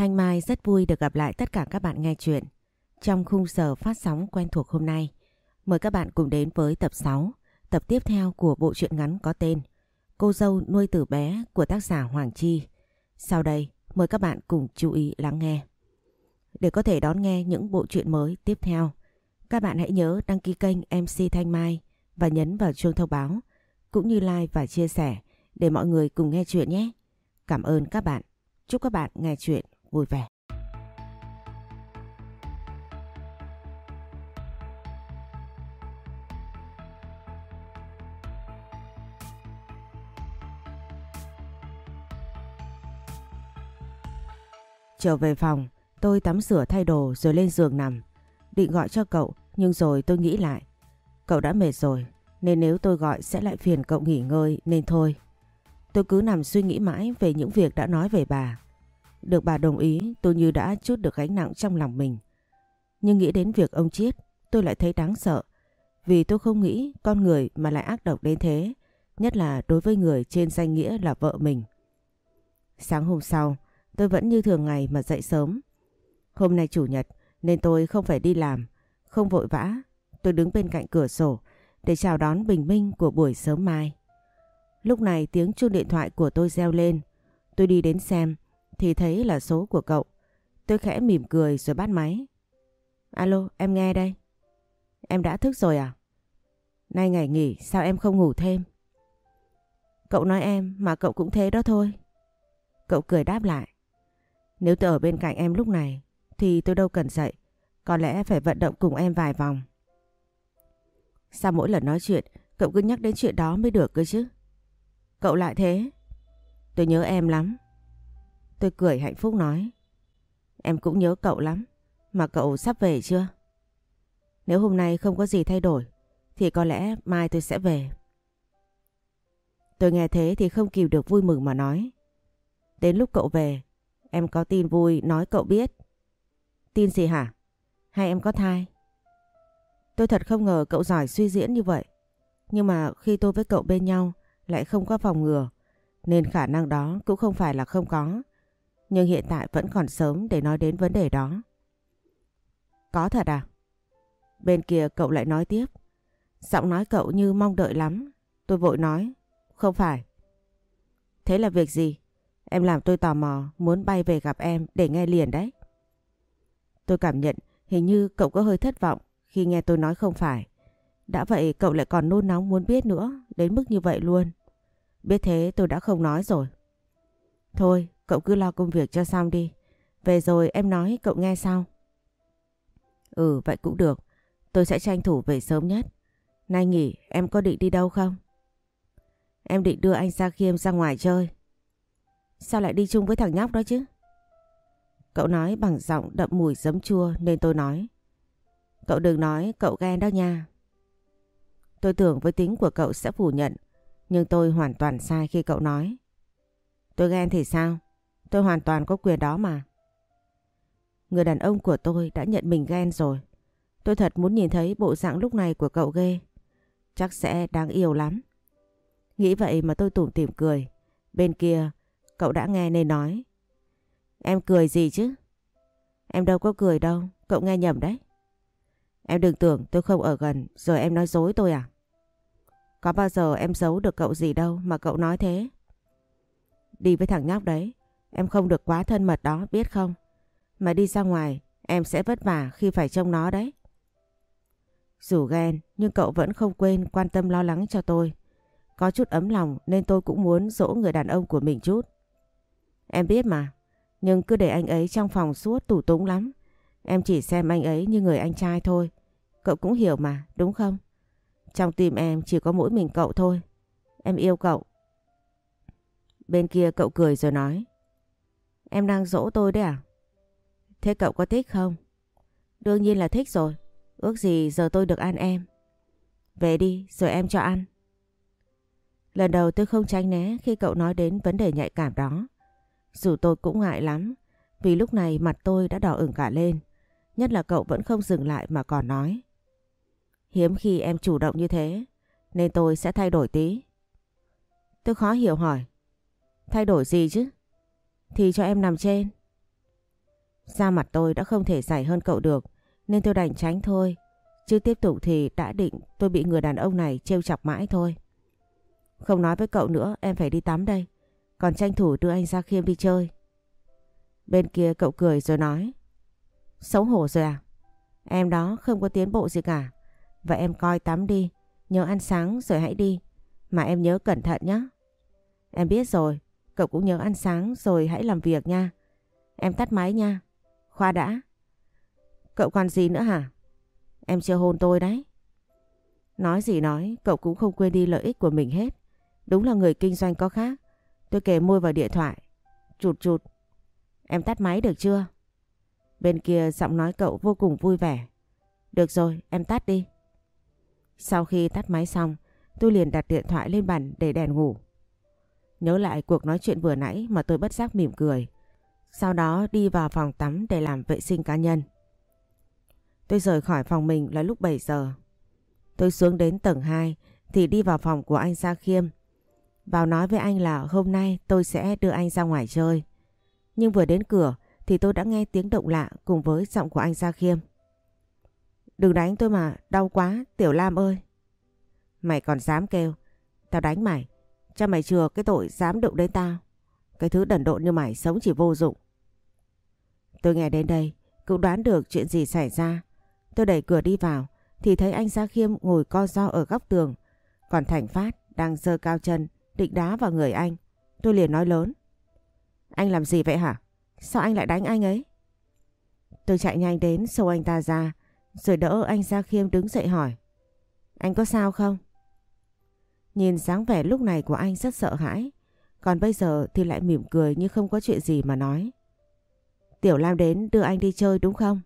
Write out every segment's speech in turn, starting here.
Thanh Mai rất vui được gặp lại tất cả các bạn nghe chuyện trong khung giờ phát sóng quen thuộc hôm nay. Mời các bạn cùng đến với tập 6, tập tiếp theo của bộ truyện ngắn có tên Cô dâu nuôi từ bé của tác giả Hoàng Chi. Sau đây, mời các bạn cùng chú ý lắng nghe. Để có thể đón nghe những bộ truyện mới tiếp theo, các bạn hãy nhớ đăng ký kênh MC Thanh Mai và nhấn vào chuông thông báo, cũng như like và chia sẻ để mọi người cùng nghe chuyện nhé. Cảm ơn các bạn. Chúc các bạn nghe chuyện vui vẻ. Trở về phòng, tôi tắm rửa thay đồ rồi lên giường nằm. Định gọi cho cậu, nhưng rồi tôi nghĩ lại. Cậu đã mệt rồi, nên nếu tôi gọi sẽ lại phiền cậu nghỉ ngơi nên thôi. Tôi cứ nằm suy nghĩ mãi về những việc đã nói về bà. Được bà đồng ý tôi như đã chút được gánh nặng trong lòng mình. Nhưng nghĩ đến việc ông chết, tôi lại thấy đáng sợ. Vì tôi không nghĩ con người mà lại ác độc đến thế. Nhất là đối với người trên danh nghĩa là vợ mình. Sáng hôm sau tôi vẫn như thường ngày mà dậy sớm. Hôm nay chủ nhật nên tôi không phải đi làm. Không vội vã. Tôi đứng bên cạnh cửa sổ để chào đón bình minh của buổi sớm mai. Lúc này tiếng chuông điện thoại của tôi reo lên. Tôi đi đến xem thì thấy là số của cậu. Tôi khẽ mỉm cười rồi bắt máy. Alo, em nghe đây. Em đã thức rồi à? Nay ngày nghỉ sao em không ngủ thêm? Cậu nói em mà cậu cũng thế đó thôi. Cậu cười đáp lại. Nếu tôi ở bên cạnh em lúc này thì tôi đâu cần dậy. Có lẽ phải vận động cùng em vài vòng. Sao mỗi lần nói chuyện cậu cứ nhắc đến chuyện đó mới được cơ chứ? Cậu lại thế. Tôi nhớ em lắm. Tôi cười hạnh phúc nói. Em cũng nhớ cậu lắm. Mà cậu sắp về chưa? Nếu hôm nay không có gì thay đổi thì có lẽ mai tôi sẽ về. Tôi nghe thế thì không kìm được vui mừng mà nói. Đến lúc cậu về, em có tin vui nói cậu biết. Tin gì hả? Hay em có thai? Tôi thật không ngờ cậu giỏi suy diễn như vậy. Nhưng mà khi tôi với cậu bên nhau lại không có phòng ngừa, nên khả năng đó cũng không phải là không có. Nhưng hiện tại vẫn còn sớm để nói đến vấn đề đó. Có thật à? Bên kia cậu lại nói tiếp. Giọng nói cậu như mong đợi lắm. Tôi vội nói. Không phải. Thế là việc gì? Em làm tôi tò mò muốn bay về gặp em để nghe liền đấy. Tôi cảm nhận hình như cậu có hơi thất vọng khi nghe tôi nói không phải. Đã vậy cậu lại còn nôn nóng muốn biết nữa, đến mức như vậy luôn. Biết thế tôi đã không nói rồi. Thôi, cậu cứ lo công việc cho xong đi. Về rồi em nói cậu nghe sao? Ừ, vậy cũng được. Tôi sẽ tranh thủ về sớm nhất. Nay nghỉ, em có định đi đâu không? Em định đưa anh Sa Khiêm ra ngoài chơi. Sao lại đi chung với thằng nhóc đó chứ? Cậu nói bằng giọng đậm mùi giấm chua nên tôi nói. Cậu đừng nói cậu ghen đó nha. Tôi tưởng với tính của cậu sẽ phủ nhận, nhưng tôi hoàn toàn sai khi cậu nói. Tôi ghen thì sao? Tôi hoàn toàn có quyền đó mà. Người đàn ông của tôi đã nhận mình ghen rồi. Tôi thật muốn nhìn thấy bộ dạng lúc này của cậu ghê. Chắc sẽ đáng yêu lắm. Nghĩ vậy mà tôi tủm tỉm cười. Bên kia, cậu đã nghe nên nói. Em cười gì chứ? Em đâu có cười đâu, cậu nghe nhầm đấy. Em đừng tưởng tôi không ở gần rồi em nói dối tôi à? Có bao giờ em giấu được cậu gì đâu mà cậu nói thế? Đi với thằng nhóc đấy, em không được quá thân mật đó biết không? Mà đi ra ngoài em sẽ vất vả khi phải trông nó đấy. Dù ghen nhưng cậu vẫn không quên quan tâm lo lắng cho tôi. Có chút ấm lòng nên tôi cũng muốn dỗ người đàn ông của mình chút. Em biết mà, nhưng cứ để anh ấy trong phòng suốt tủ túng lắm. Em chỉ xem anh ấy như người anh trai thôi. Cậu cũng hiểu mà, đúng không? Trong tim em chỉ có mỗi mình cậu thôi. Em yêu cậu. Bên kia cậu cười rồi nói. Em đang dỗ tôi đấy à? Thế cậu có thích không? Đương nhiên là thích rồi. Ước gì giờ tôi được ăn em. Về đi, rồi em cho ăn. Lần đầu tôi không tránh né khi cậu nói đến vấn đề nhạy cảm đó. Dù tôi cũng ngại lắm, vì lúc này mặt tôi đã đỏ ửng cả lên. Nhất là cậu vẫn không dừng lại mà còn nói. Hiếm khi em chủ động như thế, nên tôi sẽ thay đổi tí. Tôi khó hiểu hỏi. Thay đổi gì chứ? Thì cho em nằm trên. Da mặt tôi đã không thể dày hơn cậu được, nên tôi đành tránh thôi. Chứ tiếp tục thì đã định tôi bị người đàn ông này trêu chọc mãi thôi. Không nói với cậu nữa, em phải đi tắm đây. Còn tranh thủ đưa anh ra khiêm đi chơi. Bên kia cậu cười rồi nói. Xấu hổ rồi à? Em đó không có tiến bộ gì cả. Vậy em coi tắm đi. Nhớ ăn sáng rồi hãy đi. Mà em nhớ cẩn thận nhé. Em biết rồi. Cậu cũng nhớ ăn sáng rồi hãy làm việc nha. Em tắt máy nha. Khoa đã. Cậu còn gì nữa hả? Em chưa hôn tôi đấy. Nói gì nói, cậu cũng không quên đi lợi ích của mình hết. Đúng là người kinh doanh có khác. Tôi kề môi vào điện thoại. Chụt chụt. Em tắt máy được chưa? Bên kia giọng nói cậu vô cùng vui vẻ. Được rồi, em tắt đi. Sau khi tắt máy xong, tôi liền đặt điện thoại lên bàn để đèn ngủ. Nhớ lại cuộc nói chuyện vừa nãy mà tôi bất giác mỉm cười. Sau đó đi vào phòng tắm để làm vệ sinh cá nhân. Tôi rời khỏi phòng mình là lúc 7 giờ. Tôi xuống đến tầng 2 thì đi vào phòng của anh Gia Khiêm. Vào nói với anh là hôm nay tôi sẽ đưa anh ra ngoài chơi. Nhưng vừa đến cửa thì tôi đã nghe tiếng động lạ cùng với giọng của anh Gia Khiêm. Đừng đánh tôi mà, đau quá, Tiểu Lam ơi. Mày còn dám kêu, tao đánh mày, cha mày chừa cái tội dám đụng đến tao. Cái thứ đần độn như mày sống chỉ vô dụng. Tôi nghe đến đây, cũng đoán được chuyện gì xảy ra. Tôi đẩy cửa đi vào, thì thấy anh Gia Khiêm ngồi co do ở góc tường. Còn Thành Phát đang giơ cao chân, định đá vào người anh. Tôi liền nói lớn. Anh làm gì vậy hả? Sao anh lại đánh anh ấy? Tôi chạy nhanh đến sâu anh ta ra, rồi đỡ anh Gia Khiêm đứng dậy hỏi. Anh có sao không? Nhìn dáng vẻ lúc này của anh rất sợ hãi. Còn bây giờ thì lại mỉm cười như không có chuyện gì mà nói. Tiểu Lam đến đưa anh đi chơi đúng không?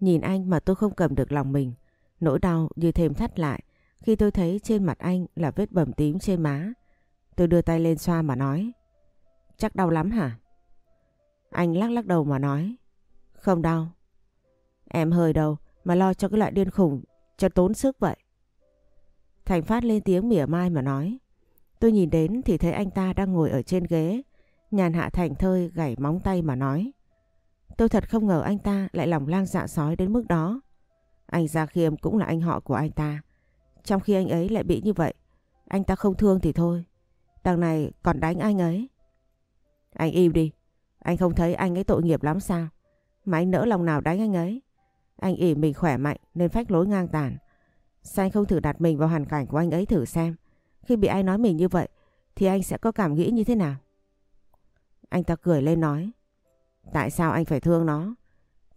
Nhìn anh mà tôi không cầm được lòng mình. Nỗi đau như thêm thắt lại khi tôi thấy trên mặt anh là vết bầm tím trên má. Tôi đưa tay lên xoa mà nói. Chắc đau lắm hả? Anh lắc lắc đầu mà nói. Không đau. Em hơi đâu mà lo cho cái loại điên khủng cho tốn sức vậy. Thành Phát lên tiếng mỉa mai mà nói. Tôi nhìn đến thì thấy anh ta đang ngồi ở trên ghế. Nhàn hạ thành thơi gảy móng tay mà nói. Tôi thật không ngờ anh ta lại lòng lang dạ sói đến mức đó. Anh Gia Khiêm cũng là anh họ của anh ta. Trong khi anh ấy lại bị như vậy, anh ta không thương thì thôi. Đằng này còn đánh anh ấy. Anh im đi, anh không thấy anh ấy tội nghiệp lắm sao? Mà anh nỡ lòng nào đánh anh ấy? Anh ỉ mình khỏe mạnh nên phách lối ngang tàn. Sao anh không thử đặt mình vào hoàn cảnh của anh ấy thử xem? Khi bị ai nói mình như vậy thì anh sẽ có cảm nghĩ như thế nào? Anh ta cười lên nói. Tại sao anh phải thương nó?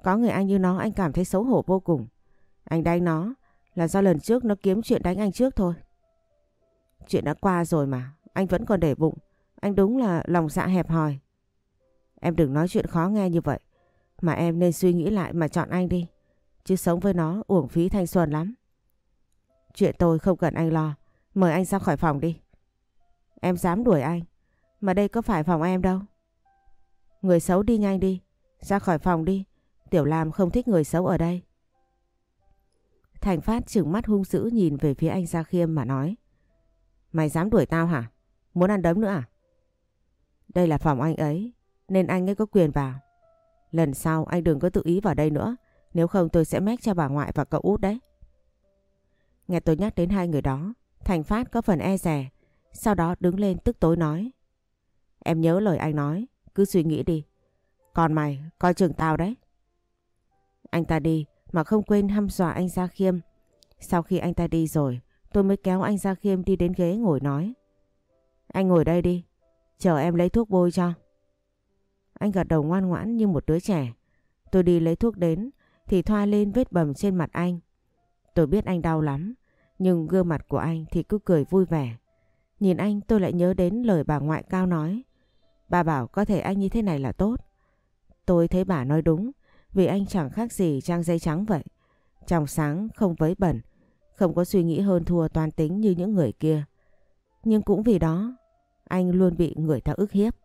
Có người anh như nó anh cảm thấy xấu hổ vô cùng. Anh đánh nó là do lần trước nó kiếm chuyện đánh anh trước thôi. Chuyện đã qua rồi mà, anh vẫn còn để bụng. Anh đúng là lòng dạ hẹp hòi. Em đừng nói chuyện khó nghe như vậy. Mà em nên suy nghĩ lại mà chọn anh đi. Chứ sống với nó uổng phí thanh xuân lắm. Chuyện tôi không cần anh lo. Mời anh ra khỏi phòng đi. Em dám đuổi anh. Mà đây có phải phòng em đâu. Người xấu đi nhanh đi. Ra khỏi phòng đi. Tiểu Lam không thích người xấu ở đây. Thành Phát trừng mắt hung dữ nhìn về phía anh Gia Khiêm mà nói. Mày dám đuổi tao hả? Muốn ăn đấm nữa à? Đây là phòng anh ấy, nên anh ấy có quyền vào. Lần sau anh đừng có tự ý vào đây nữa, nếu không tôi sẽ mách cho bà ngoại và cậu út đấy. Nghe tôi nhắc đến hai người đó, Thành Phát có phần e rè, sau đó đứng lên tức tối nói. Em nhớ lời anh nói, cứ suy nghĩ đi. Còn mày, coi chừng tao đấy. Anh ta đi mà không quên hăm dọa anh Gia Khiêm. Sau khi anh ta đi rồi, tôi mới kéo anh Gia Khiêm đi đến ghế ngồi nói. Anh ngồi đây đi, chờ em lấy thuốc bôi cho. Anh gật đầu ngoan ngoãn như một đứa trẻ. Tôi đi lấy thuốc đến thì thoa lên vết bầm trên mặt anh. Tôi biết anh đau lắm, nhưng gương mặt của anh thì cứ cười vui vẻ. Nhìn anh tôi lại nhớ đến lời bà ngoại cao nói. Bà bảo có thể anh như thế này là tốt. Tôi thấy bà nói đúng, vì anh chẳng khác gì trang giấy trắng vậy. Trong sáng không vấy bẩn, không có suy nghĩ hơn thua toàn tính như những người kia. Nhưng cũng vì đó, anh luôn bị người ta ức hiếp.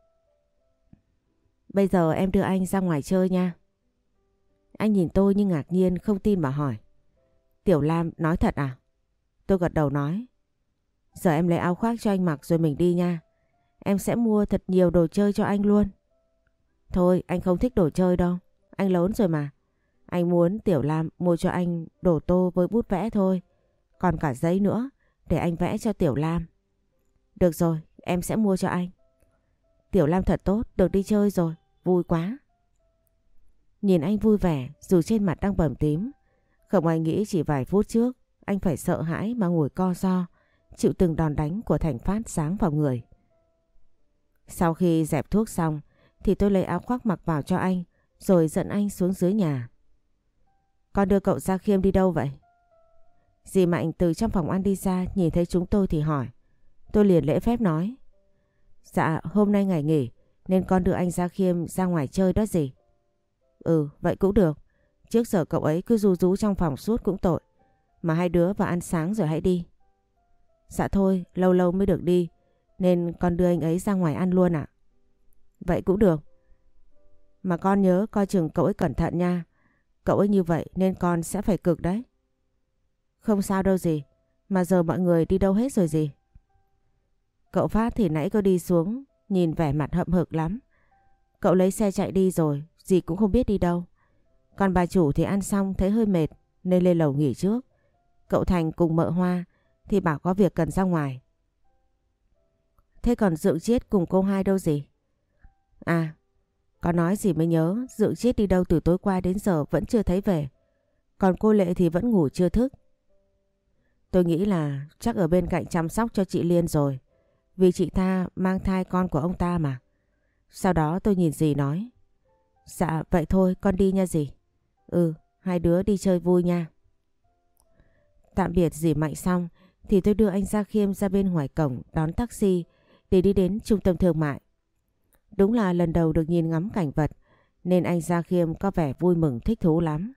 Bây giờ em đưa anh ra ngoài chơi nha. Anh nhìn tôi như ngạc nhiên không tin mà hỏi. Tiểu Lam nói thật à? Tôi gật đầu nói. Giờ em lấy áo khoác cho anh mặc rồi mình đi nha. Em sẽ mua thật nhiều đồ chơi cho anh luôn. Thôi anh không thích đồ chơi đâu. Anh lớn rồi mà. Anh muốn Tiểu Lam mua cho anh đồ tô với bút vẽ thôi. Còn cả giấy nữa để anh vẽ cho Tiểu Lam. Được rồi, em sẽ mua cho anh. Tiểu Lam thật tốt, được đi chơi rồi, vui quá. Nhìn anh vui vẻ dù trên mặt đang bầm tím. Không ai nghĩ chỉ vài phút trước anh phải sợ hãi mà ngồi co do, chịu từng đòn đánh của Thành Phát sáng vào người. Sau khi dẹp thuốc xong thì tôi lấy áo khoác mặc vào cho anh rồi dẫn anh xuống dưới nhà. Con đưa cậu ra khiêm đi đâu vậy? Dì Mạnh từ trong phòng ăn đi ra nhìn thấy chúng tôi thì hỏi. Tôi liền lễ phép nói. Dạ hôm nay ngày nghỉ nên con đưa anh ra khiêm ra ngoài chơi đó gì. Ừ vậy cũng được. Trước giờ cậu ấy cứ ru rú trong phòng suốt cũng tội. Mà hai đứa vào ăn sáng rồi hãy đi. Dạ thôi lâu lâu mới được đi nên con đưa anh ấy ra ngoài ăn luôn ạ. Vậy cũng được. Mà con nhớ coi chừng cậu ấy cẩn thận nha. Cậu ấy như vậy nên con sẽ phải cực đấy. Không sao đâu gì. Mà giờ mọi người đi đâu hết rồi gì? Cậu Phát thì nãy có đi xuống, nhìn vẻ mặt hậm hực lắm. Cậu lấy xe chạy đi rồi, gì cũng không biết đi đâu. Còn bà chủ thì ăn xong thấy hơi mệt nên lên lầu nghỉ trước. Cậu Thành cùng mợ Hoa thì bảo có việc cần ra ngoài. Thế còn Dượng Chiết cùng cô hai đâu gì? À, có nói gì mới nhớ Dượng Chiết đi đâu từ tối qua đến giờ vẫn chưa thấy về. Còn cô Lệ thì vẫn ngủ chưa thức. Tôi nghĩ là chắc ở bên cạnh chăm sóc cho chị Liên rồi. Vì chị ta mang thai con của ông ta mà. Sau đó tôi nhìn dì nói. Dạ vậy thôi con đi nha dì. Ừ hai đứa đi chơi vui nha. Tạm biệt dì Mạnh xong, thì tôi đưa anh Gia Khiêm ra bên ngoài cổng đón taxi để đi đến trung tâm thương mại. Đúng là lần đầu được nhìn ngắm cảnh vật, nên anh Gia Khiêm có vẻ vui mừng thích thú lắm.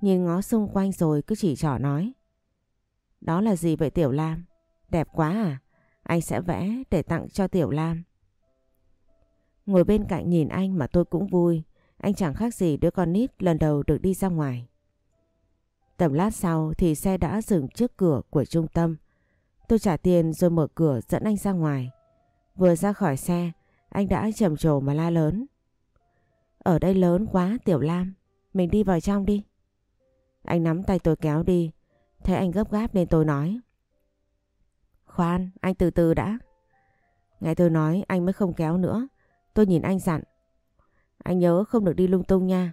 Nhìn ngó xung quanh rồi cứ chỉ trỏ nói. Đó là gì vậy Tiểu Lam? Đẹp quá à? Anh sẽ vẽ để tặng cho Tiểu Lam. Ngồi bên cạnh nhìn anh mà tôi cũng vui. Anh chẳng khác gì đứa con nít lần đầu được đi ra ngoài. Tầm lát sau thì xe đã dừng trước cửa của trung tâm. Tôi trả tiền rồi mở cửa dẫn anh ra ngoài. Vừa ra khỏi xe, anh đã trầm trồ mà la lớn. Ở đây lớn quá Tiểu Lam, mình đi vào trong đi. Anh nắm tay tôi kéo đi, thấy anh gấp gáp nên tôi nói. Khoan, anh từ từ đã. Nghe tôi nói anh mới không kéo nữa. Tôi nhìn anh dặn. Anh nhớ không được đi lung tung nha.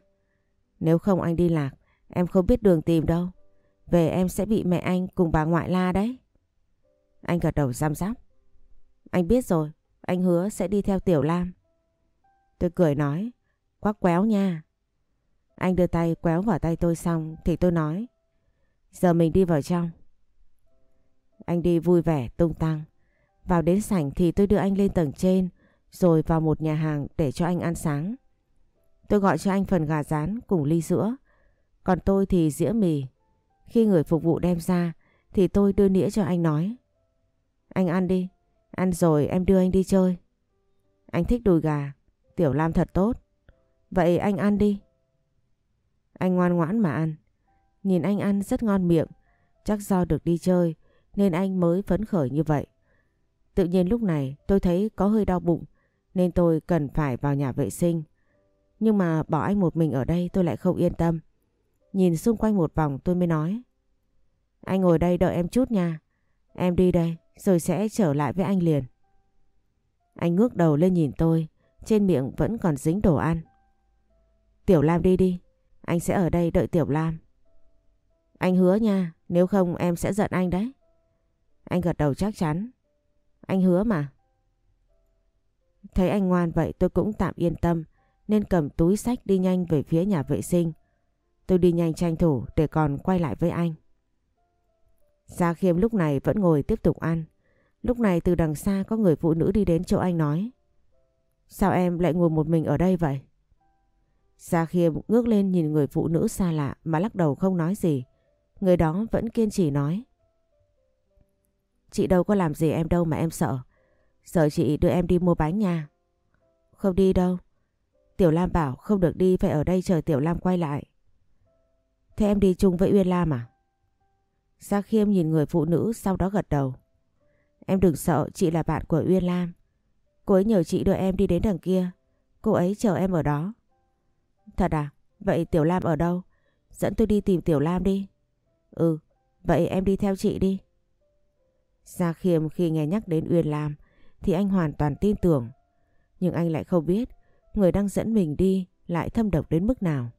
Nếu không anh đi lạc, em không biết đường tìm đâu. Về em sẽ bị mẹ anh cùng bà ngoại la đấy. Anh gật đầu giam giáp. Anh biết rồi, anh hứa sẽ đi theo Tiểu Lam. Tôi cười nói, quắc quéo nha. Anh đưa tay quéo vào tay tôi xong thì tôi nói, giờ mình đi vào trong. Anh đi vui vẻ tung tăng. Vào đến sảnh thì tôi đưa anh lên tầng trên rồi vào một nhà hàng để cho anh ăn sáng. Tôi gọi cho anh phần gà rán cùng ly sữa. Còn tôi thì dĩa mì. Khi người phục vụ đem ra, thì tôi đưa nĩa cho anh nói. Anh ăn đi. Ăn rồi em đưa anh đi chơi. Anh thích đùi gà. Tiểu Lam thật tốt. Vậy anh ăn đi. Anh ngoan ngoãn mà ăn. Nhìn anh ăn rất ngon miệng. Chắc do được đi chơi, nên anh mới phấn khởi như vậy. Tự nhiên lúc này tôi thấy có hơi đau bụng, nên tôi cần phải vào nhà vệ sinh. Nhưng mà bỏ anh một mình ở đây tôi lại không yên tâm. Nhìn xung quanh một vòng tôi mới nói. Anh ngồi đây đợi em chút nha. Em đi đây rồi sẽ trở lại với anh liền. Anh ngước đầu lên nhìn tôi, trên miệng vẫn còn dính đồ ăn. Tiểu Lam đi đi, anh sẽ ở đây đợi Tiểu Lam. Anh hứa nha, nếu không em sẽ giận anh đấy. Anh gật đầu chắc chắn. Anh hứa mà. Thấy anh ngoan vậy tôi cũng tạm yên tâm nên cầm túi sách đi nhanh về phía nhà vệ sinh. Tôi đi nhanh tranh thủ để còn quay lại với anh. Gia Khiêm lúc này vẫn ngồi tiếp tục ăn. Lúc này từ đằng xa có người phụ nữ đi đến chỗ anh nói. Sao em lại ngồi một mình ở đây vậy? Gia Khiêm ngước lên nhìn người phụ nữ xa lạ mà lắc đầu không nói gì. Người đó vẫn kiên trì nói. Chị đâu có làm gì em đâu mà em sợ. Sợ chị đưa em đi mua bánh nha. Không đi đâu. Tiểu Lam bảo không được đi phải ở đây chờ Tiểu Lam quay lại. Thế em đi chung với Uyên Lam à? Gia Khiêm nhìn người phụ nữ sau đó gật đầu. Em đừng sợ chị là bạn của Uyên Lam. Cô ấy nhờ chị đưa em đi đến đằng kia. cô ấy chờ em ở đó. Thật à? Vậy Tiểu Lam ở đâu? Dẫn tôi đi tìm Tiểu Lam đi. Ừ, vậy em đi theo chị đi. Gia Khiêm khi nghe nhắc đến Uyên Lam thì anh hoàn toàn tin tưởng. Nhưng anh lại không biết người đang dẫn mình đi lại thâm độc đến mức nào.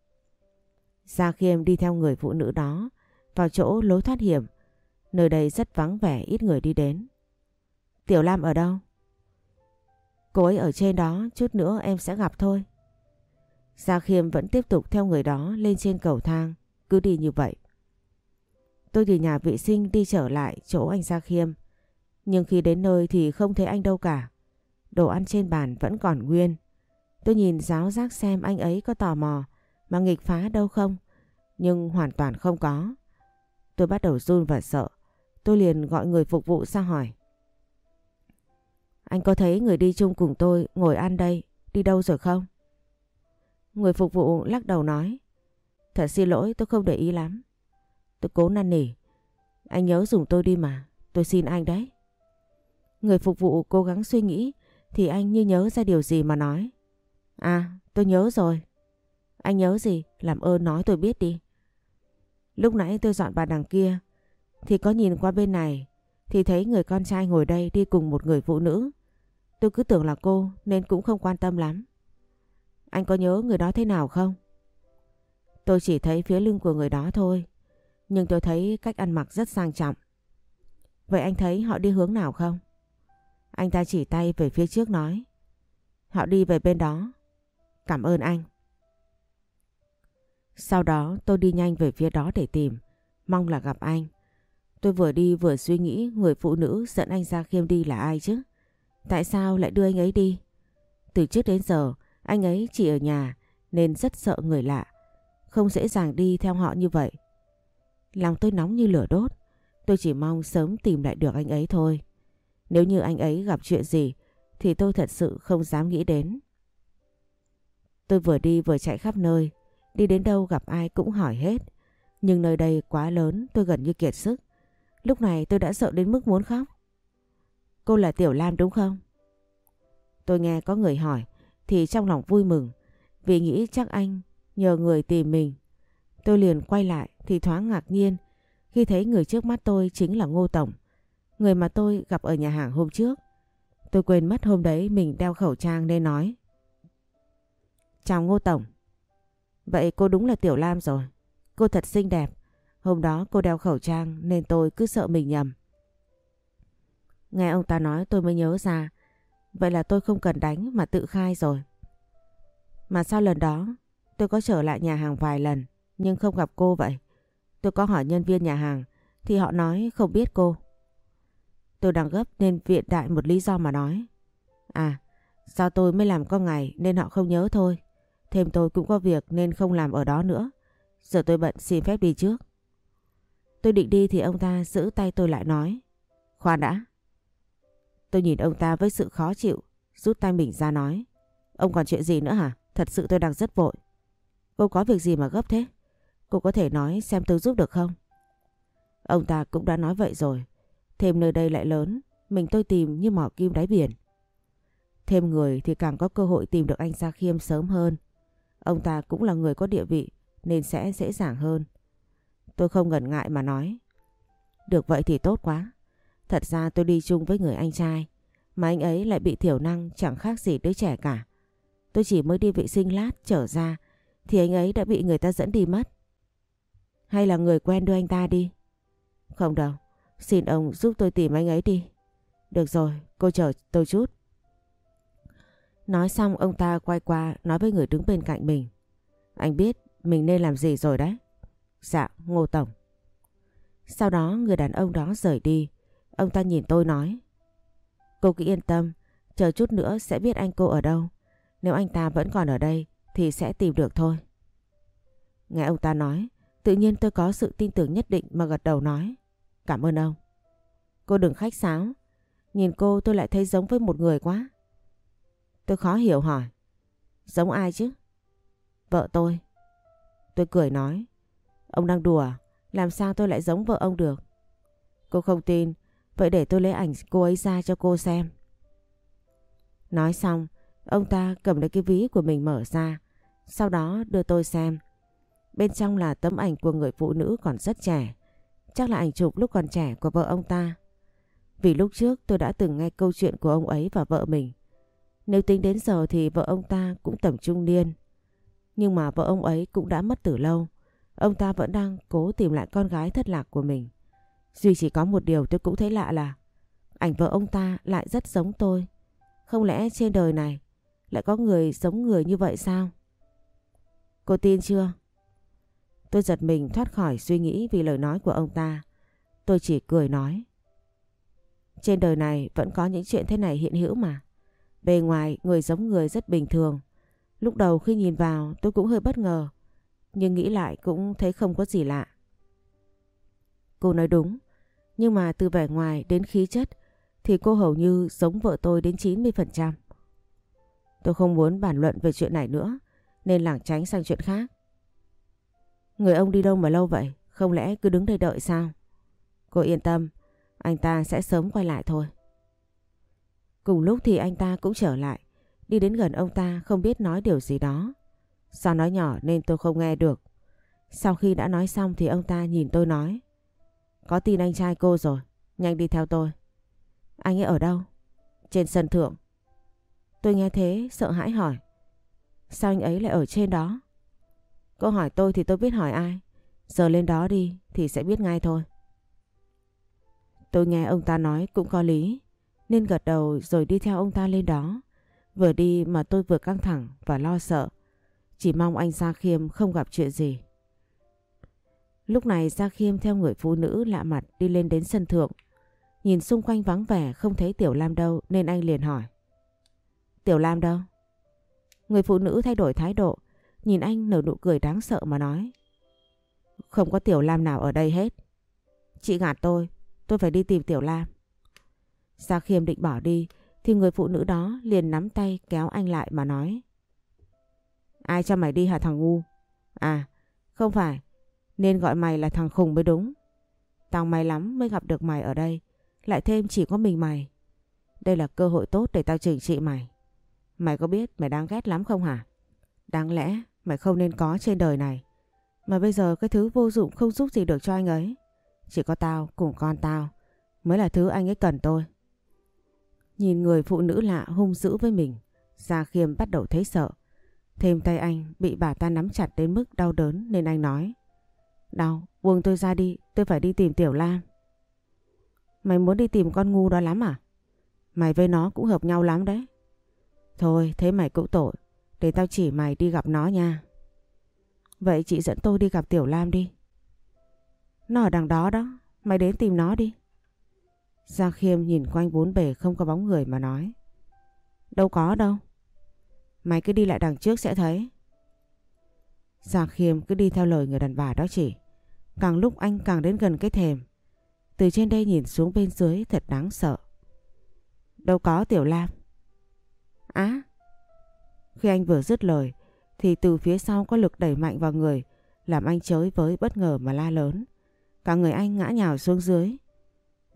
Gia Khiêm đi theo người phụ nữ đó vào chỗ lối thoát hiểm. Nơi đây rất vắng vẻ ít người đi đến. Tiểu Lam ở đâu? Cô ấy ở trên đó, chút nữa em sẽ gặp thôi. Gia Khiêm vẫn tiếp tục theo người đó lên trên cầu thang, cứ đi như vậy. Tôi từ nhà vệ sinh đi trở lại chỗ anh Gia Khiêm. Nhưng khi đến nơi thì không thấy anh đâu cả. Đồ ăn trên bàn vẫn còn nguyên. Tôi nhìn giáo giác xem anh ấy có tò mò mà nghịch phá đâu không. Nhưng hoàn toàn không có. Tôi bắt đầu run và sợ. Tôi liền gọi người phục vụ ra hỏi. Anh có thấy người đi chung cùng tôi ngồi ăn đây, đi đâu rồi không? Người phục vụ lắc đầu nói. Thật xin lỗi tôi không để ý lắm. Tôi cố năn nỉ. Anh nhớ dùng tôi đi mà, tôi xin anh đấy. Người phục vụ cố gắng suy nghĩ thì anh như nhớ ra điều gì mà nói. À, tôi nhớ rồi. Anh nhớ gì? Làm ơn nói tôi biết đi. Lúc nãy tôi dọn bàn đằng kia thì có nhìn qua bên này thì thấy người con trai ngồi đây đi cùng một người phụ nữ. Tôi cứ tưởng là cô nên cũng không quan tâm lắm. Anh có nhớ người đó thế nào không? Tôi chỉ thấy phía lưng của người đó thôi. Nhưng tôi thấy cách ăn mặc rất sang trọng. Vậy anh thấy họ đi hướng nào không? Anh ta chỉ tay về phía trước nói. Họ đi về bên đó. Cảm ơn anh. Sau đó, tôi đi nhanh về phía đó để tìm. Mong là gặp anh. Tôi vừa đi vừa suy nghĩ người phụ nữ dẫn anh ra khiêm đi là ai chứ? Tại sao lại đưa anh ấy đi? Từ trước đến giờ, anh ấy chỉ ở nhà nên rất sợ người lạ. Không dễ dàng đi theo họ như vậy. Lòng tôi nóng như lửa đốt. Tôi chỉ mong sớm tìm lại được anh ấy thôi. Nếu như anh ấy gặp chuyện gì, thì tôi thật sự không dám nghĩ đến. Tôi vừa đi vừa chạy khắp nơi. Đi đến đâu gặp ai cũng hỏi hết. Nhưng nơi đây quá lớn tôi gần như kiệt sức. Lúc này tôi đã sợ đến mức muốn khóc. Cô là Tiểu Lam đúng không? Tôi nghe có người hỏi thì trong lòng vui mừng vì nghĩ chắc anh nhờ người tìm mình. Tôi liền quay lại thì thoáng ngạc nhiên khi thấy người trước mắt tôi chính là Ngô Tổng, người mà tôi gặp ở nhà hàng hôm trước. Tôi quên mất hôm đấy mình đeo khẩu trang nên nói. Chào Ngô Tổng. Vậy cô đúng là Tiểu Lam rồi. Cô thật xinh đẹp. Hôm đó cô đeo khẩu trang nên tôi cứ sợ mình nhầm. Nghe ông ta nói tôi mới nhớ ra. Vậy là tôi không cần đánh mà tự khai rồi. Mà sau lần đó tôi có trở lại nhà hàng vài lần nhưng không gặp cô vậy? Tôi có hỏi nhân viên nhà hàng thì họ nói không biết cô. Tôi đang gấp nên viện đại một lý do mà nói. À, do tôi mới làm có ngày nên họ không nhớ thôi. Thêm tôi cũng có việc nên không làm ở đó nữa. Giờ tôi bận xin phép đi trước. Tôi định đi thì ông ta giữ tay tôi lại nói. Khoan đã. Tôi nhìn ông ta với sự khó chịu, rút tay mình ra nói. Ông còn chuyện gì nữa hả? Thật sự tôi đang rất vội. Cô có việc gì mà gấp thế? Cô có thể nói xem tôi giúp được không? Ông ta cũng đã nói vậy rồi. Thêm nơi đây lại lớn, mình tôi tìm như mỏ kim đáy biển. Thêm người thì càng có cơ hội tìm được anh Gia Khiêm sớm hơn. Ông ta cũng là người có địa vị nên sẽ dễ dàng hơn. Tôi không ngần ngại mà nói. Được vậy thì tốt quá. Thật ra tôi đi chung với người anh trai, mà anh ấy lại bị thiểu năng chẳng khác gì đứa trẻ cả. Tôi chỉ mới đi vệ sinh lát trở ra thì anh ấy đã bị người ta dẫn đi mất. Hay là người quen đưa anh ta đi? Không đâu, xin ông giúp tôi tìm anh ấy đi. Được rồi, cô chờ tôi chút. Nói xong ông ta quay qua nói với người đứng bên cạnh mình. Anh biết mình nên làm gì rồi đấy. Dạ, Ngô Tổng. Sau đó người đàn ông đó rời đi. Ông ta nhìn tôi nói. Cô cứ yên tâm, chờ chút nữa sẽ biết anh cô ở đâu. Nếu anh ta vẫn còn ở đây thì sẽ tìm được thôi. Nghe ông ta nói, tự nhiên tôi có sự tin tưởng nhất định mà gật đầu nói. Cảm ơn ông. Cô đừng khách sáo. Nhìn cô tôi lại thấy giống với một người quá. Tôi khó hiểu hỏi. Giống ai chứ? Vợ tôi. Tôi cười nói. Ông đang đùa, à? làm sao tôi lại giống vợ ông được? Cô không tin, vậy để tôi lấy ảnh cô ấy ra cho cô xem. Nói xong, Ông ta cầm lấy cái ví của mình mở ra, sau đó đưa tôi xem. Bên trong là tấm ảnh của người phụ nữ còn rất trẻ. Chắc là ảnh chụp lúc còn trẻ của vợ ông ta. Vì lúc trước tôi đã từng nghe câu chuyện của ông ấy và vợ mình. Nếu tính đến giờ thì vợ ông ta cũng tầm trung niên. Nhưng mà vợ ông ấy cũng đã mất từ lâu. Ông ta vẫn đang cố tìm lại con gái thất lạc của mình. Duy chỉ có một điều tôi cũng thấy lạ là ảnh vợ ông ta lại rất giống tôi. Không lẽ trên đời này lại có người giống người như vậy sao? Cô tin chưa? Tôi giật mình thoát khỏi suy nghĩ vì lời nói của ông ta. Tôi chỉ cười nói. Trên đời này vẫn có những chuyện thế này hiện hữu mà. Bề ngoài người giống người rất bình thường. Lúc đầu khi nhìn vào tôi cũng hơi bất ngờ. Nhưng nghĩ lại cũng thấy không có gì lạ. Cô nói đúng. Nhưng mà từ vẻ ngoài đến khí chất thì cô hầu như giống vợ tôi đến 90%. Tôi không muốn bàn luận về chuyện này nữa nên lảng tránh sang chuyện khác. Người ông đi đâu mà lâu vậy? Không lẽ cứ đứng đây đợi sao? Cô yên tâm, anh ta sẽ sớm quay lại thôi. Cùng lúc thì anh ta cũng trở lại, đi đến gần ông ta không biết nói điều gì đó. Do nói nhỏ nên tôi không nghe được. Sau khi đã nói xong thì ông ta nhìn tôi nói. Có tin anh trai cô rồi, nhanh đi theo tôi. Anh ấy ở đâu? Trên sân thượng. Tôi nghe thế sợ hãi hỏi. Sao anh ấy lại ở trên đó? Cô hỏi tôi thì tôi biết hỏi ai. Giờ lên đó đi thì sẽ biết ngay thôi. Tôi nghe ông ta nói cũng có lý. Nên gật đầu rồi đi theo ông ta lên đó. Vừa đi mà tôi vừa căng thẳng và lo sợ. Chỉ mong anh Gia Khiêm không gặp chuyện gì. Lúc này Gia Khiêm theo người phụ nữ lạ mặt đi lên đến sân thượng. Nhìn xung quanh vắng vẻ không thấy Tiểu Lam đâu nên anh liền hỏi. Tiểu Lam đâu? Người phụ nữ thay đổi thái độ, nhìn anh nở nụ cười đáng sợ mà nói. Không có Tiểu Lam nào ở đây hết. Chị gạt tôi, tôi phải đi tìm Tiểu Lam. Gia Khiêm định bỏ đi thì người phụ nữ đó liền nắm tay kéo anh lại mà nói. Ai cho mày đi hả thằng ngu? À, không phải, nên gọi mày là thằng khùng mới đúng. Tao may lắm mới gặp được mày ở đây, lại thêm chỉ có mình mày. Đây là cơ hội tốt để tao chỉnh trị mày. Mày có biết mày đang ghét lắm không hả? Đáng lẽ mày không nên có trên đời này. Mà bây giờ cái thứ vô dụng không giúp gì được cho anh ấy. Chỉ có tao cùng con tao mới là thứ anh ấy cần tôi. Nhìn người phụ nữ lạ hung dữ với mình, Gia Khiêm bắt đầu thấy sợ. Thêm tay anh bị bà ta nắm chặt đến mức đau đớn nên anh nói. Đau, buông tôi ra đi, tôi phải đi tìm Tiểu Lam. Mày muốn đi tìm con ngu đó lắm à? Mày với nó cũng hợp nhau lắm đấy. Thôi, thế mày cũng tội. Để tao chỉ mày đi gặp nó nha. Vậy chị dẫn tôi đi gặp Tiểu Lam đi. Nó ở đằng đó đó, mày đến tìm nó đi. Giang Khiêm nhìn quanh bốn bề không có bóng người mà nói. Đâu có đâu. Mày cứ đi lại đằng trước sẽ thấy. Giang Khiêm cứ đi theo lời người đàn bà đó chỉ. Càng lúc anh càng đến gần cái thềm. Từ trên đây nhìn xuống bên dưới thật đáng sợ. Đâu có Tiểu Lam. Á! Khi anh vừa dứt lời, thì từ phía sau có lực đẩy mạnh vào người, làm anh chới với bất ngờ mà la lớn. Cả người anh ngã nhào xuống dưới.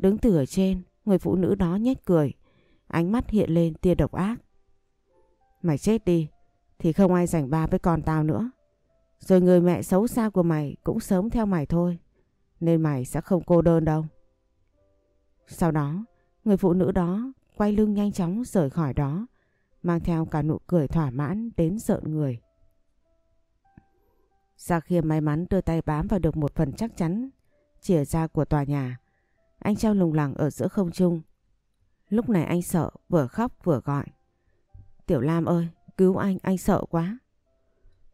Đứng từ ở trên, người phụ nữ đó nhếch cười. Ánh mắt hiện lên tia độc ác. Mày chết đi, thì không ai giành ba với con tao nữa. Rồi người mẹ xấu xa của mày cũng sớm theo mày thôi. Nên mày sẽ không cô đơn đâu. Sau đó, người phụ nữ đó quay lưng nhanh chóng rời khỏi đó, mang theo cả nụ cười thỏa mãn đến sợ người. Gia Khiêm may mắn đưa tay bám vào được một phần chắc chắn chìa ra của tòa nhà. Anh treo lùng lẳng ở giữa không trung. Lúc này anh sợ vừa khóc vừa gọi. Tiểu Lam ơi, cứu anh, anh sợ quá.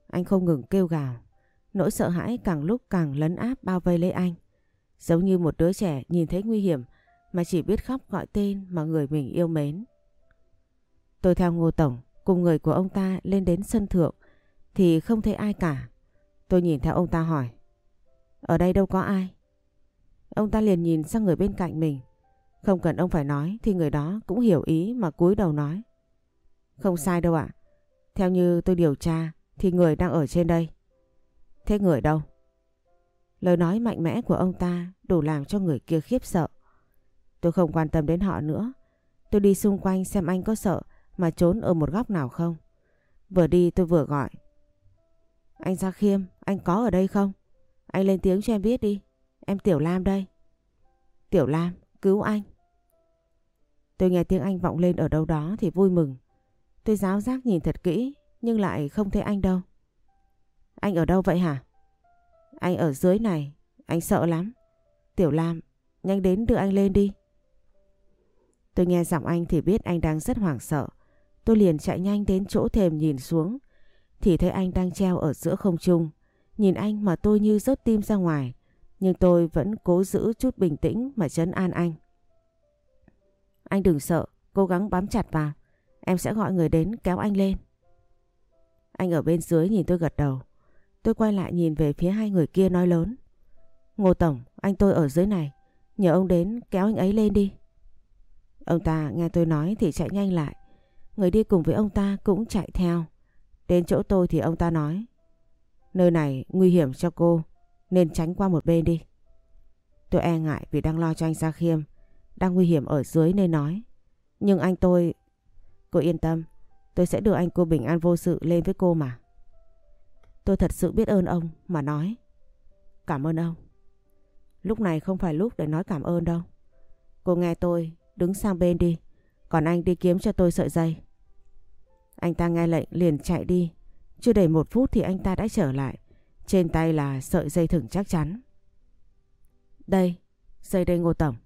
Anh không ngừng kêu gào. Nỗi sợ hãi càng lúc càng lấn áp bao vây lấy anh. Giống như một đứa trẻ nhìn thấy nguy hiểm mà chỉ biết khóc gọi tên mà người mình yêu mến. Tôi theo Ngô Tổng cùng người của ông ta lên đến sân thượng thì không thấy ai cả. Tôi nhìn theo ông ta hỏi. Ở đây đâu có ai? Ông ta liền nhìn sang người bên cạnh mình. Không cần ông phải nói thì người đó cũng hiểu ý mà cúi đầu nói. Không sai đâu ạ. Theo như tôi điều tra thì người đang ở trên đây. Thế người đâu? Lời nói mạnh mẽ của ông ta đủ làm cho người kia khiếp sợ. Tôi không quan tâm đến họ nữa. Tôi đi xung quanh xem anh có sợ mà trốn ở một góc nào không? Vừa đi tôi vừa gọi. Anh Gia Khiêm, anh có ở đây không? Anh lên tiếng cho em biết đi. Em Tiểu Lam đây. Tiểu Lam, cứu anh. Tôi nghe tiếng anh vọng lên ở đâu đó thì vui mừng. Tôi giáo giác nhìn thật kỹ nhưng lại không thấy anh đâu. Anh ở đâu vậy hả? Anh ở dưới này, anh sợ lắm. Tiểu Lam, nhanh đến đưa anh lên đi. Tôi nghe giọng anh thì biết anh đang rất hoảng sợ. Tôi liền chạy nhanh đến chỗ thềm nhìn xuống. Thì thấy anh đang treo ở giữa không trung. Nhìn anh mà tôi như rớt tim ra ngoài. Nhưng tôi vẫn cố giữ chút bình tĩnh mà chấn an anh. Anh đừng sợ, cố gắng bám chặt vào. Em sẽ gọi người đến kéo anh lên. Anh ở bên dưới nhìn tôi gật đầu. Tôi quay lại nhìn về phía hai người kia nói lớn. Ngô Tổng, anh tôi ở dưới này. Nhờ ông đến kéo anh ấy lên đi. Ông ta nghe tôi nói thì chạy nhanh lại. Người đi cùng với ông ta cũng chạy theo. Đến chỗ tôi thì ông ta nói. Nơi này nguy hiểm cho cô nên tránh qua một bên đi. Tôi e ngại vì đang lo cho anh Gia Khiêm. Đang nguy hiểm ở dưới nên nói. Nhưng anh tôi... Cô yên tâm. Tôi sẽ đưa anh cô bình an vô sự lên với cô mà. Tôi thật sự biết ơn ông mà nói. Cảm ơn ông. Lúc này không phải lúc để nói cảm ơn đâu. Cô nghe tôi, đứng sang bên đi. Còn anh đi kiếm cho tôi sợi dây. Anh ta nghe lệnh liền chạy đi. Chưa đầy một phút thì anh ta đã trở lại. Trên tay là sợi dây thừng chắc chắn. Đây, dây đây Ngô Tổng.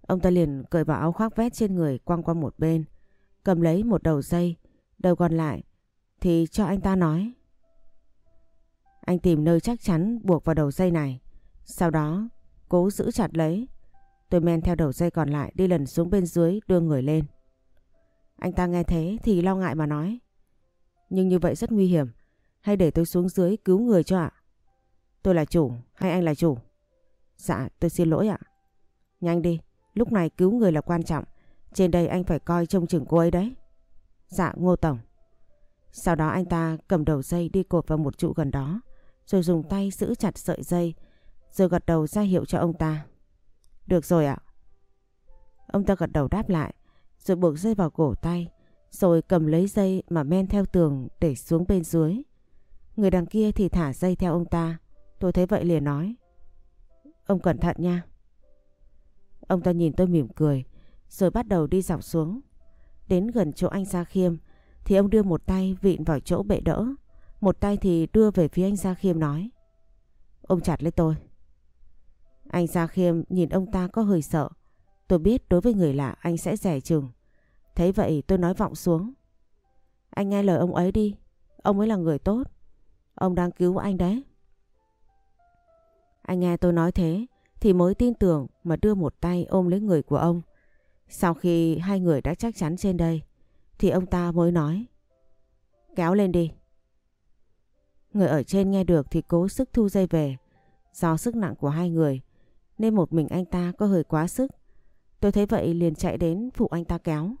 Ông ta liền cởi bỏ áo khoác vét trên người quăng qua một bên. Cầm lấy một đầu dây, đầu còn lại thì cho anh ta nói. Anh tìm nơi chắc chắn buộc vào đầu dây này. Sau đó cố giữ chặt lấy. Tôi men theo đầu dây còn lại đi lần xuống bên dưới đưa người lên. Anh ta nghe thế thì lo ngại mà nói. Nhưng như vậy rất nguy hiểm. Hay để tôi xuống dưới cứu người cho ạ? Tôi là chủ hay anh là chủ? Dạ tôi xin lỗi ạ. Nhanh đi, lúc này cứu người là quan trọng. Trên đây anh phải coi trông chừng cô ấy đấy. Dạ Ngô Tổng. Sau đó anh ta cầm đầu dây đi cột vào một trụ gần đó. Rồi dùng tay giữ chặt sợi dây. Rồi gật đầu ra hiệu cho ông ta. Được rồi ạ. Ông ta gật đầu đáp lại. Rồi buộc dây vào cổ tay. Rồi cầm lấy dây mà men theo tường để xuống bên dưới. Người đằng kia thì thả dây theo ông ta. Tôi thấy vậy liền nói. Ông cẩn thận nha. Ông ta nhìn tôi mỉm cười. Rồi bắt đầu đi dọc xuống. Đến gần chỗ anh Gia Khiêm. Thì ông đưa một tay vịn vào chỗ bệ đỡ. Một tay thì đưa về phía anh Gia Khiêm nói. ông chặt lấy tôi. Anh Gia Khiêm nhìn ông ta có hơi sợ. Tôi biết đối với người lạ anh sẽ rẻ chừng. Thấy vậy tôi nói vọng xuống. Anh nghe lời ông ấy đi. Ông ấy là người tốt. Ông đang cứu anh đấy. Anh nghe tôi nói thế, thì mới tin tưởng mà đưa một tay ôm lấy người của ông. Sau khi hai người đã chắc chắn trên đây, thì ông ta mới nói, Kéo lên đi. Người ở trên nghe được thì cố sức thu dây về. Do sức nặng của hai người, nên một mình anh ta có hơi quá sức. Tôi thấy vậy liền chạy đến phụ anh ta kéo.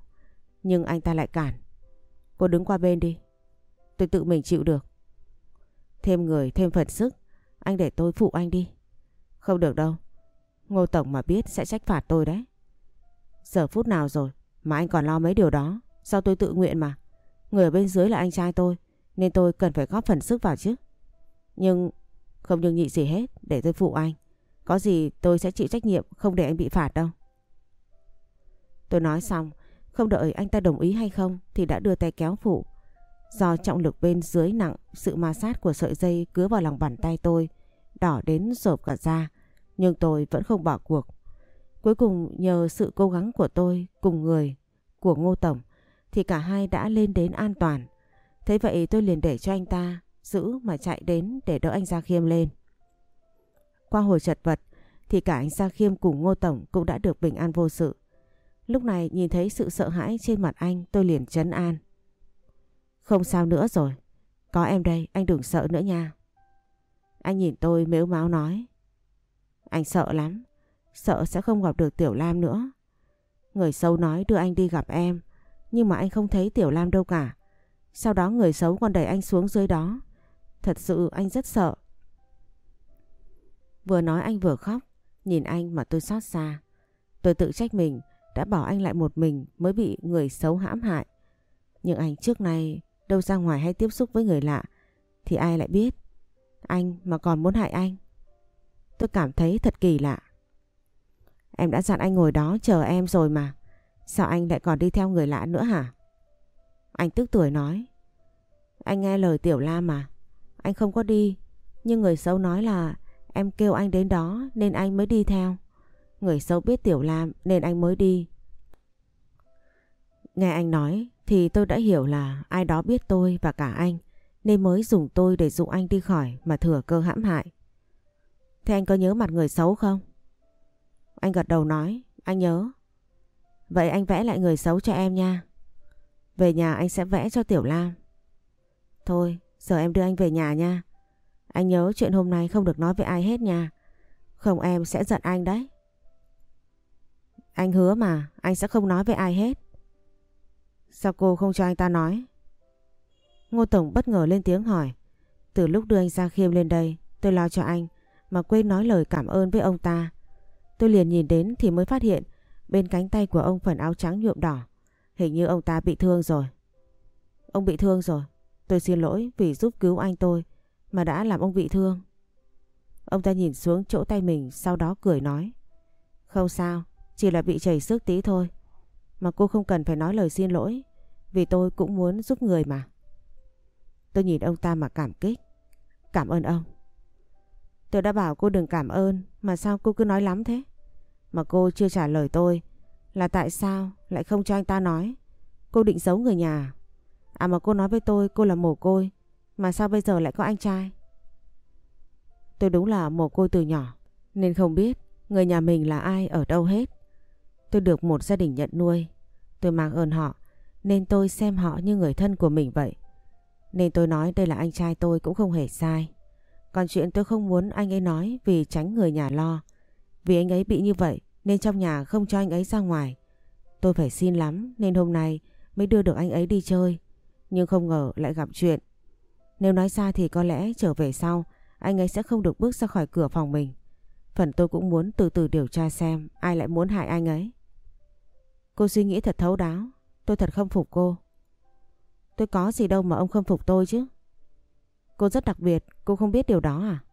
Nhưng anh ta lại cản. Cô đứng qua bên đi. Tôi tự mình chịu được. Thêm người, thêm phần sức. Anh để tôi phụ anh đi. Không được đâu. Ngô Tổng mà biết sẽ trách phạt tôi đấy. Giờ phút nào rồi mà anh còn lo mấy điều đó. Sao tôi tự nguyện mà. Người ở bên dưới là anh trai tôi. Nên tôi cần phải góp phần sức vào chứ. Nhưng không nhưng nhị gì hết để tôi phụ anh. Có gì tôi sẽ chịu trách nhiệm không để anh bị phạt đâu. Tôi nói xong, không đợi anh ta đồng ý hay không thì đã đưa tay kéo phụ. Do trọng lực bên dưới nặng, sự ma sát của sợi dây cứa vào lòng bàn tay tôi, đỏ đến rộp cả da. Nhưng tôi vẫn không bỏ cuộc. Cuối cùng nhờ sự cố gắng của tôi cùng người của Ngô Tổng thì cả hai đã lên đến an toàn. Thế vậy tôi liền để cho anh ta giữ mà chạy đến để đỡ anh Gia Khiêm lên. Qua hồi chật vật thì cả anh Gia Khiêm cùng Ngô Tổng cũng đã được bình an vô sự. Lúc này nhìn thấy sự sợ hãi trên mặt anh tôi liền chấn an. Không sao nữa rồi. Có em đây, anh đừng sợ nữa nha. Anh nhìn tôi mếu máu nói. Anh sợ lắm. Sợ sẽ không gặp được Tiểu Lam nữa. Người xấu nói đưa anh đi gặp em. Nhưng mà anh không thấy Tiểu Lam đâu cả. Sau đó người xấu còn đẩy anh xuống dưới đó. Thật sự anh rất sợ. Vừa nói anh vừa khóc. Nhìn anh mà tôi xót xa. Tôi tự trách mình, đã bỏ anh lại một mình mới bị người xấu hãm hại. Nhưng anh trước nay đâu ra ngoài hay tiếp xúc với người lạ, thì ai lại biết. Anh mà còn muốn hại anh. Tôi cảm thấy thật kỳ lạ. Em đã dặn anh ngồi đó chờ em rồi mà. Sao anh lại còn đi theo người lạ nữa hả? Anh tức tuổi nói. Anh nghe lời Tiểu la mà. Anh không có đi. Nhưng người xấu nói là em kêu anh đến đó nên anh mới đi theo. Người xấu biết Tiểu Lam nên anh mới đi. Nghe anh nói thì tôi đã hiểu là ai đó biết tôi và cả anh nên mới dùng tôi để dụ anh đi khỏi mà thừa cơ hãm hại. Thế anh có nhớ mặt người xấu không? Anh gật đầu nói, anh nhớ. Vậy anh vẽ lại người xấu cho em nha. Về nhà anh sẽ vẽ cho Tiểu Lam. Thôi, giờ em đưa anh về nhà nha. Anh nhớ chuyện hôm nay không được nói với ai hết nha. Không em sẽ giận anh đấy. Anh hứa mà, anh sẽ không nói với ai hết. Sao cô không cho anh ta nói? Ngô Tổng bất ngờ lên tiếng hỏi. Từ lúc đưa anh ra khiêm lên đây, tôi lo cho anh mà quên nói lời cảm ơn với ông ta. Tôi liền nhìn đến thì mới phát hiện bên cánh tay của ông phần áo trắng nhuộm đỏ. Hình như ông ta bị thương rồi. Ông bị thương rồi. Tôi xin lỗi vì giúp cứu anh tôi mà đã làm ông bị thương. Ông ta nhìn xuống chỗ tay mình sau đó cười nói. Không sao, chỉ là bị chảy sức tí thôi. Mà cô không cần phải nói lời xin lỗi, vì tôi cũng muốn giúp người mà. Tôi nhìn ông ta mà cảm kích. Cảm ơn ông. Tôi đã bảo cô đừng cảm ơn, mà sao cô cứ nói lắm thế? Mà cô chưa trả lời tôi là tại sao lại không cho anh ta nói? Cô định giấu người nhà à? mà cô nói với tôi cô là mồ côi, mà sao bây giờ lại có anh trai? Tôi đúng là mồ côi từ nhỏ, nên không biết người nhà mình là ai ở đâu hết. Tôi được một gia đình nhận nuôi. Tôi mang ơn họ, nên tôi xem họ như người thân của mình vậy. Nên tôi nói đây là anh trai tôi cũng không hề sai. Còn chuyện tôi không muốn anh ấy nói vì tránh người nhà lo. Vì anh ấy bị như vậy nên trong nhà không cho anh ấy ra ngoài. Tôi phải xin lắm nên hôm nay mới đưa được anh ấy đi chơi. Nhưng không ngờ lại gặp chuyện. Nếu nói ra thì có lẽ trở về sau, anh ấy sẽ không được bước ra khỏi cửa phòng mình. Phần tôi cũng muốn từ từ điều tra xem ai lại muốn hại anh ấy. Cô suy nghĩ thật thấu đáo. Tôi thật không phục cô. Tôi có gì đâu mà ông không phục tôi chứ. Cô rất đặc biệt, cô không biết điều đó à?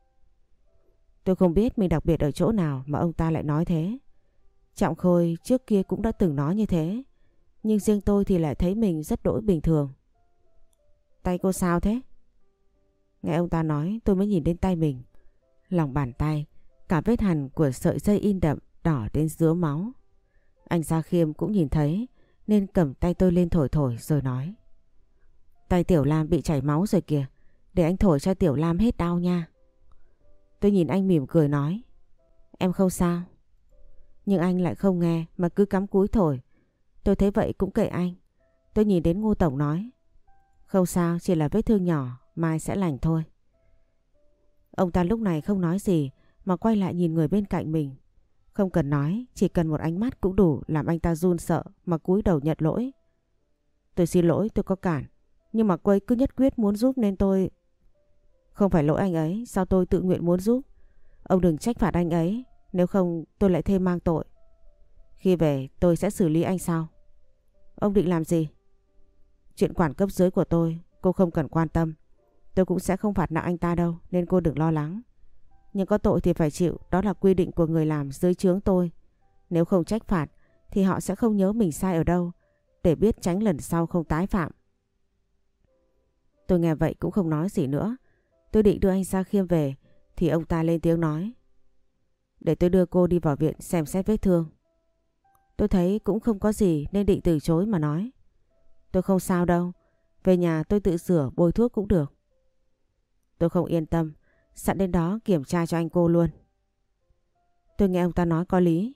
Tôi không biết mình đặc biệt ở chỗ nào mà ông ta lại nói thế. Trọng Khôi trước kia cũng đã từng nói như thế. Nhưng riêng tôi thì lại thấy mình rất đỗi bình thường. Tay cô sao thế? Nghe ông ta nói tôi mới nhìn đến tay mình. Lòng bàn tay, cả vết hằn của sợi dây in đậm đỏ đến dứa máu. Anh Gia Khiêm cũng nhìn thấy nên cầm tay tôi lên thổi thổi rồi nói. Tay Tiểu Lam bị chảy máu rồi kìa. Để anh thổi cho Tiểu Lam hết đau nha. Tôi nhìn anh mỉm cười nói. Em không sao. Nhưng anh lại không nghe mà cứ cắm cúi thổi. Tôi thấy vậy cũng kệ anh. Tôi nhìn đến Ngô Tổng nói. Không sao, chỉ là vết thương nhỏ, mai sẽ lành thôi. Ông ta lúc này không nói gì mà quay lại nhìn người bên cạnh mình. Không cần nói, chỉ cần một ánh mắt cũng đủ làm anh ta run sợ mà cúi đầu nhận lỗi. Tôi xin lỗi, tôi có cản. Nhưng mà cô ấy cứ nhất quyết muốn giúp nên tôi... Không phải lỗi anh ấy, sao tôi tự nguyện muốn giúp? Ông đừng trách phạt anh ấy, nếu không tôi lại thêm mang tội. Khi về tôi sẽ xử lý anh sau. Ông định làm gì? Chuyện quản cấp dưới của tôi, cô không cần quan tâm. Tôi cũng sẽ không phạt nặng anh ta đâu, nên cô đừng lo lắng. Nhưng có tội thì phải chịu, đó là quy định của người làm dưới trướng tôi. Nếu không trách phạt, thì họ sẽ không nhớ mình sai ở đâu, để biết tránh lần sau không tái phạm. Tôi nghe vậy cũng không nói gì nữa. Tôi định đưa anh Sa Khiêm về thì ông ta lên tiếng nói. Để tôi đưa cô đi vào viện xem xét vết thương. Tôi thấy cũng không có gì nên định từ chối mà nói. Tôi không sao đâu. Về nhà tôi tự sửa bôi thuốc cũng được. Tôi không yên tâm. Sẵn đến đó kiểm tra cho anh cô luôn. Tôi nghe ông ta nói có lý.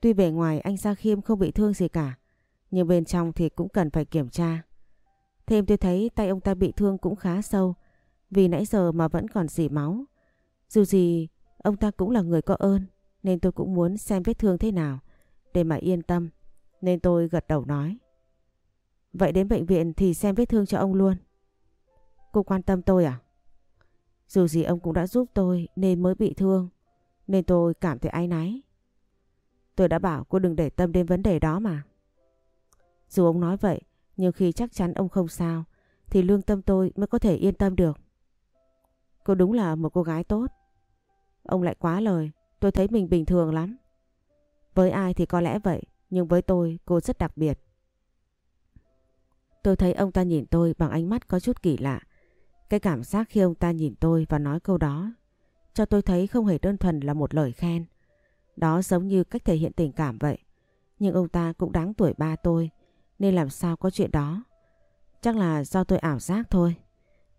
Tuy bề ngoài anh Sa Khiêm không bị thương gì cả. Nhưng bên trong thì cũng cần phải kiểm tra. Thêm tôi thấy tay ông ta bị thương cũng khá sâu, vì nãy giờ mà vẫn còn dỉ máu. Dù gì, ông ta cũng là người có ơn, nên tôi cũng muốn xem vết thương thế nào để mà yên tâm, nên tôi gật đầu nói. Vậy đến bệnh viện thì xem vết thương cho ông luôn. Cô quan tâm tôi à? Dù gì ông cũng đã giúp tôi nên mới bị thương nên tôi cảm thấy áy náy. Tôi đã bảo cô đừng để tâm đến vấn đề đó mà. Dù ông nói vậy, nhưng khi chắc chắn ông không sao, thì lương tâm tôi mới có thể yên tâm được. Cô đúng là một cô gái tốt. Ông lại quá lời, tôi thấy mình bình thường lắm. Với ai thì có lẽ vậy, nhưng với tôi cô rất đặc biệt. Tôi thấy ông ta nhìn tôi bằng ánh mắt có chút kỳ lạ. Cái cảm giác khi ông ta nhìn tôi và nói câu đó, cho tôi thấy không hề đơn thuần là một lời khen. Đó giống như cách thể hiện tình cảm vậy. Nhưng ông ta cũng đáng tuổi ba tôi, nên làm sao có chuyện đó. Chắc là do tôi ảo giác thôi.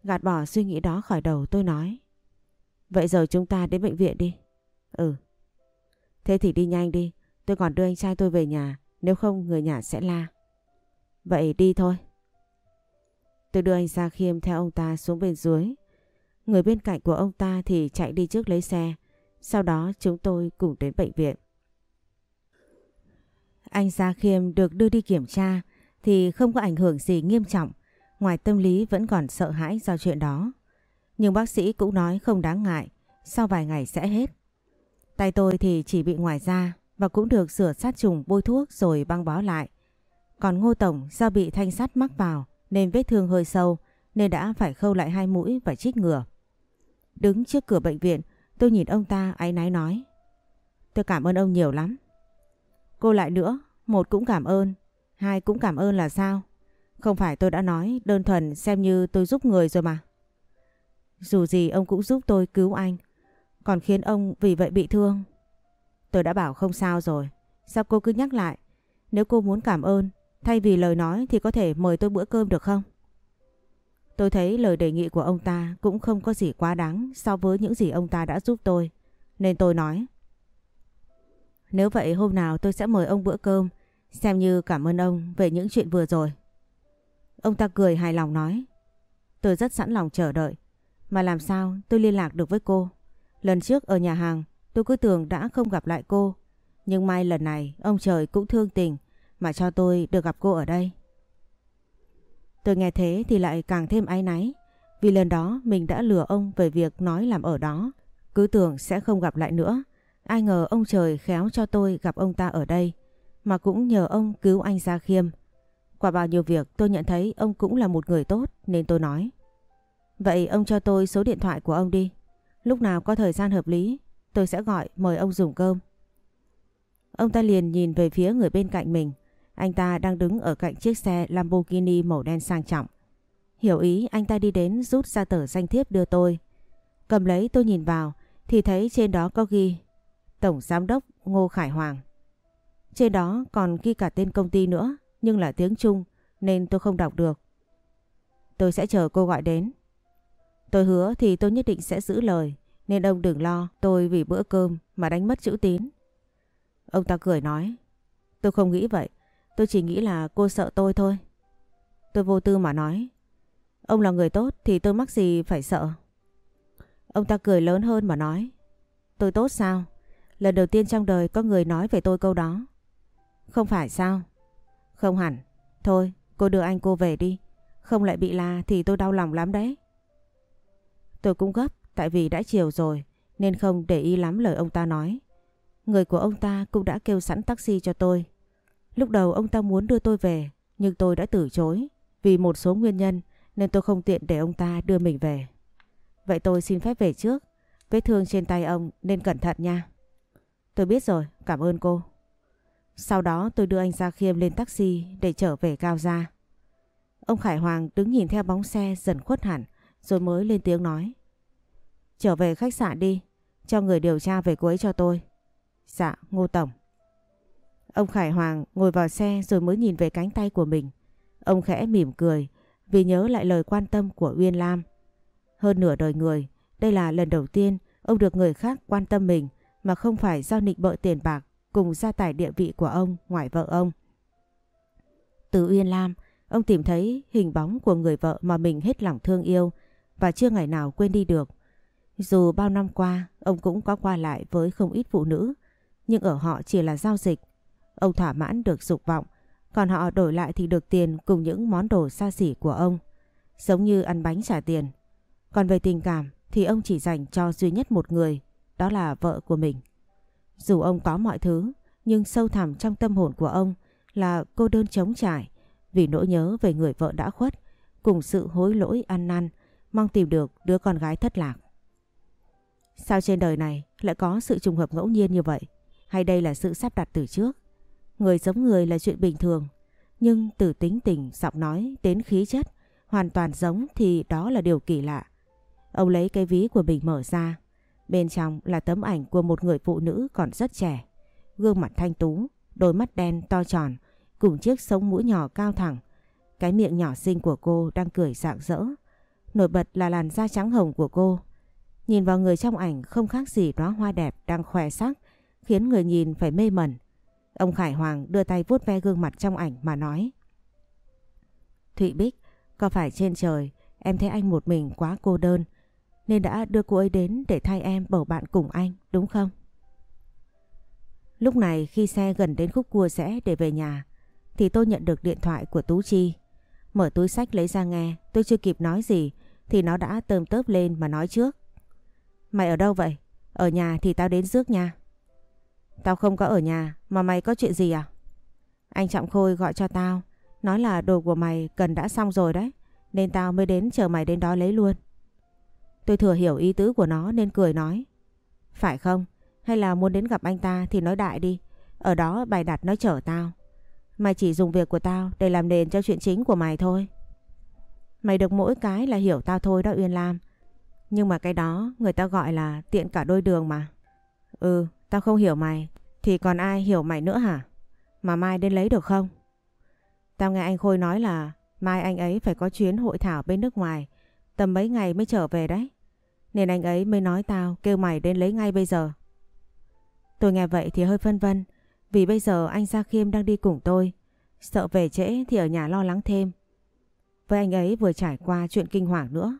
Gạt bỏ suy nghĩ đó khỏi đầu, tôi nói. Vậy giờ chúng ta đến bệnh viện đi. Ừ. Thế thì đi nhanh đi. Tôi còn đưa anh trai tôi về nhà. Nếu không người nhà sẽ la. Vậy đi thôi. Tôi đưa anh Gia Khiêm theo ông ta xuống bên dưới. Người bên cạnh của ông ta thì chạy đi trước lấy xe. Sau đó chúng tôi cùng đến bệnh viện. Anh Gia Khiêm được đưa đi kiểm tra thì không có ảnh hưởng gì nghiêm trọng. Ngoài tâm lý vẫn còn sợ hãi do chuyện đó. Nhưng bác sĩ cũng nói không đáng ngại, sau vài ngày sẽ hết. Tay tôi thì chỉ bị ngoài da và cũng được rửa sát trùng bôi thuốc rồi băng bó lại. Còn Ngô Tổng do bị thanh sắt mắc vào nên vết thương hơi sâu nên đã phải khâu lại hai mũi và chích ngừa. Đứng trước cửa bệnh viện tôi nhìn ông ta áy náy nói. Tôi cảm ơn ông nhiều lắm. Cô lại nữa, một cũng cảm ơn, hai cũng cảm ơn là sao? Không phải tôi đã nói đơn thuần xem như tôi giúp người rồi mà. Dù gì ông cũng giúp tôi cứu anh, còn khiến ông vì vậy bị thương. Tôi đã bảo không sao rồi, sao cô cứ nhắc lại? Nếu cô muốn cảm ơn, thay vì lời nói thì có thể mời tôi bữa cơm được không? Tôi thấy lời đề nghị của ông ta cũng không có gì quá đáng so với những gì ông ta đã giúp tôi. Nên tôi nói. Nếu vậy hôm nào tôi sẽ mời ông bữa cơm, xem như cảm ơn ông về những chuyện vừa rồi. Ông ta cười hài lòng nói. Tôi rất sẵn lòng chờ đợi. Mà làm sao tôi liên lạc được với cô? Lần trước ở nhà hàng tôi cứ tưởng đã không gặp lại cô. Nhưng may lần này ông trời cũng thương tình mà cho tôi được gặp cô ở đây. Tôi nghe thế thì lại càng thêm áy náy. Vì lần đó mình đã lừa ông về việc nói làm ở đó. Cứ tưởng sẽ không gặp lại nữa. Ai ngờ ông trời khéo cho tôi gặp ông ta ở đây. Mà cũng nhờ ông cứu anh Gia Khiêm. Qua bao nhiêu việc tôi nhận thấy ông cũng là một người tốt, nên tôi nói. Vậy ông cho tôi số điện thoại của ông đi. Lúc nào có thời gian hợp lý, tôi sẽ gọi mời ông dùng cơm. Ông ta liền nhìn về phía người bên cạnh mình. Anh ta đang đứng ở cạnh chiếc xe Lamborghini màu đen sang trọng. Hiểu ý, anh ta đi đến rút ra tờ danh thiếp đưa tôi. Cầm lấy, tôi nhìn vào, thì thấy trên đó có ghi, Tổng Giám đốc Ngô Khải Hoàng. Trên đó còn ghi cả tên công ty nữa, nhưng là tiếng Trung, nên tôi không đọc được. Tôi sẽ chờ cô gọi đến. Tôi hứa thì tôi nhất định sẽ giữ lời, nên ông đừng lo, tôi vì bữa cơm mà đánh mất chữ tín. Ông ta cười nói, Tôi không nghĩ vậy Tôi chỉ nghĩ là cô sợ tôi thôi. Tôi vô tư mà nói. Ông là người tốt thì tôi mắc gì phải sợ. Ông ta cười lớn hơn mà nói. Tôi tốt sao? Lần đầu tiên trong đời có người nói về tôi câu đó. Không phải sao? Không hẳn. Thôi, cô đưa anh cô về đi. Không lại bị la thì tôi đau lòng lắm đấy. Tôi cũng gấp tại vì đã chiều rồi nên không để ý lắm lời ông ta nói. Người của ông ta cũng đã kêu sẵn taxi cho tôi. Lúc đầu ông ta muốn đưa tôi về nhưng tôi đã từ chối. Vì một số nguyên nhân nên tôi không tiện để ông ta đưa mình về. Vậy tôi xin phép về trước. Vết thương trên tay ông nên cẩn thận nha. Tôi biết rồi, cảm ơn cô. Sau đó tôi đưa anh Gia Khiêm lên taxi để trở về Cao Gia. Ông Khải Hoàng đứng nhìn theo bóng xe dần khuất hẳn rồi mới lên tiếng nói. Trở về khách sạn đi, cho người điều tra về cô ấy cho tôi. Dạ, Ngô Tổng. Ông Khải Hoàng ngồi vào xe rồi mới nhìn về cánh tay của mình. Ông khẽ mỉm cười vì nhớ lại lời quan tâm của Uyên Lam. Hơn nửa đời người, đây là lần đầu tiên ông được người khác quan tâm mình mà không phải do nịnh bợ tiền bạc cùng gia tài địa vị của ông ngoài vợ ông. Từ Uyên Lam, ông tìm thấy hình bóng của người vợ mà mình hết lòng thương yêu và chưa ngày nào quên đi được. Dù bao năm qua, ông cũng có qua lại với không ít phụ nữ, nhưng ở họ chỉ là giao dịch Ông thỏa mãn được dục vọng, còn họ đổi lại thì được tiền cùng những món đồ xa xỉ của ông, giống như ăn bánh trả tiền. Còn về tình cảm thì ông chỉ dành cho duy nhất một người, đó là vợ của mình. Dù ông có mọi thứ, Nhưng sâu thẳm trong tâm hồn của ông là cô đơn trống trải vì nỗi nhớ về người vợ đã khuất cùng sự hối lỗi ăn năn mong tìm được đứa con gái thất lạc. Sao trên đời này lại có sự trùng hợp ngẫu nhiên như vậy? Hay đây là sự sắp đặt từ trước? Người giống người là chuyện bình thường, nhưng từ tính tình, giọng nói đến khí chất hoàn toàn giống thì đó là điều kỳ lạ. Ông lấy cái ví của mình mở ra. Bên trong là tấm ảnh của một người phụ nữ còn rất trẻ. Gương mặt thanh tú, đôi mắt đen to tròn, cùng chiếc sống mũi nhỏ cao thẳng. Cái miệng nhỏ xinh của cô đang cười rạng rỡ. Nổi bật là làn da trắng hồng của cô. Nhìn vào người trong ảnh không khác gì đóa hoa đẹp đang khỏe sắc, khiến người nhìn phải mê mẩn. Ông Khải Hoàng đưa tay vuốt ve gương mặt trong ảnh mà nói. Thụy Bích, có phải trên trời em thấy anh một mình quá cô đơn nên đã đưa cô ấy đến để thay em bầu bạn cùng anh, đúng không? Lúc này khi xe gần đến khúc cua rẽ để về nhà thì tôi nhận được điện thoại của Tú Chi. Mở túi sách lấy ra nghe, tôi chưa kịp nói gì thì nó đã tơm tớp lên mà nói trước. Mày ở đâu vậy? Ở nhà thì tao đến rước nha. Tao không có ở nhà mà mày có chuyện gì à? Anh Trọng Khôi gọi cho tao Nói là đồ của mày cần đã xong rồi đấy Nên tao mới đến chờ mày đến đó lấy luôn Tôi thừa hiểu ý tứ của nó nên cười nói Phải không? Hay là muốn đến gặp anh ta thì nói đại đi Ở đó bày đặt nói chở tao Mày chỉ dùng việc của tao để làm nền cho chuyện chính của mày thôi Mày được mỗi cái là hiểu tao thôi đó Uyên Lam Nhưng mà cái đó người ta gọi là tiện cả đôi đường mà Ừ, tao không hiểu mày Thì còn ai hiểu mày nữa hả? Mà mai đến lấy được không? Tao nghe anh Khôi nói là mai anh ấy phải có chuyến hội thảo bên nước ngoài, tầm mấy ngày mới trở về đấy. Nên anh ấy mới nói tao kêu mày đến lấy ngay bây giờ. Tôi nghe vậy thì hơi phân vân, vì bây giờ anh Gia Khiêm đang đi cùng tôi. Sợ về trễ thì ở nhà lo lắng thêm. Với anh ấy vừa trải qua chuyện kinh hoàng nữa.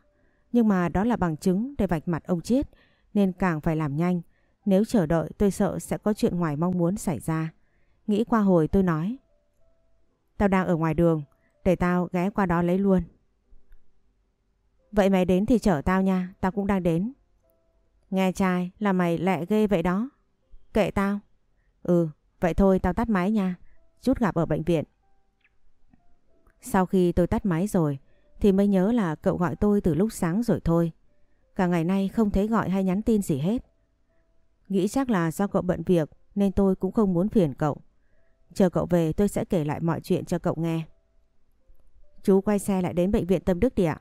Nhưng mà đó là bằng chứng để vạch mặt ông Chiết nên càng phải làm nhanh. Nếu chờ đợi tôi sợ sẽ có chuyện ngoài mong muốn xảy ra. Nghĩ qua hồi tôi nói. Tao đang ở ngoài đường, để tao ghé qua đó lấy luôn. Vậy mày đến thì chở tao nha, tao cũng đang đến. Nghe trai là mày lẹ ghê vậy đó. Kệ tao. Ừ, vậy thôi tao tắt máy nha. Chút gặp ở bệnh viện. Sau khi tôi tắt máy rồi thì mới nhớ là cậu gọi tôi từ lúc sáng rồi thôi. Cả ngày nay không thấy gọi hay nhắn tin gì hết. Nghĩ chắc là do cậu bận việc, nên tôi cũng không muốn phiền cậu. Chờ cậu về, tôi sẽ kể lại mọi chuyện cho cậu nghe. Chú quay xe lại đến bệnh viện Tâm Đức đi ạ.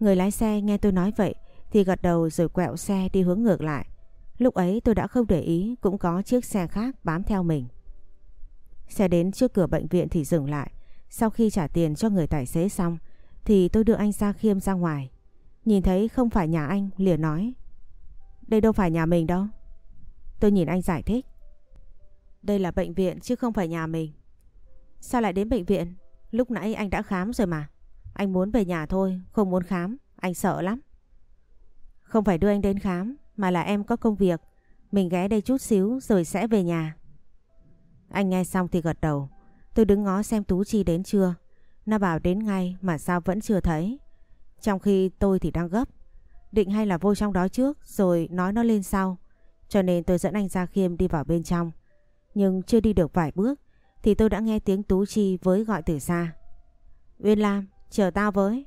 Người lái xe nghe tôi nói vậy, thì gật đầu rồi quẹo xe đi hướng ngược lại. Lúc ấy tôi đã không để ý, cũng có chiếc xe khác bám theo mình. Xe đến trước cửa bệnh viện thì dừng lại. Sau khi trả tiền cho người tài xế xong, thì tôi đưa anh ra khiêm ra ngoài. Nhìn thấy không phải nhà anh, liền nói đây đâu phải nhà mình đâu. Tôi nhìn anh giải thích. Đây là bệnh viện chứ không phải nhà mình. Sao lại đến bệnh viện? Lúc nãy anh đã khám rồi mà. Anh muốn về nhà thôi, không muốn khám. Anh sợ lắm. Không phải đưa anh đến khám, mà là em có công việc. Mình ghé đây chút xíu rồi sẽ về nhà. Anh nghe xong thì gật đầu. Tôi đứng ngó xem Tú Chi đến chưa. Nó bảo đến ngay mà sao vẫn chưa thấy. Trong khi tôi thì đang gấp. Định hay là vô trong đó trước rồi nói nó lên sau. Cho nên tôi dẫn anh ra khiêm đi vào bên trong. Nhưng chưa đi được vài bước thì tôi đã nghe tiếng Tú Chi với gọi từ xa. Uyên Lam, chờ tao với.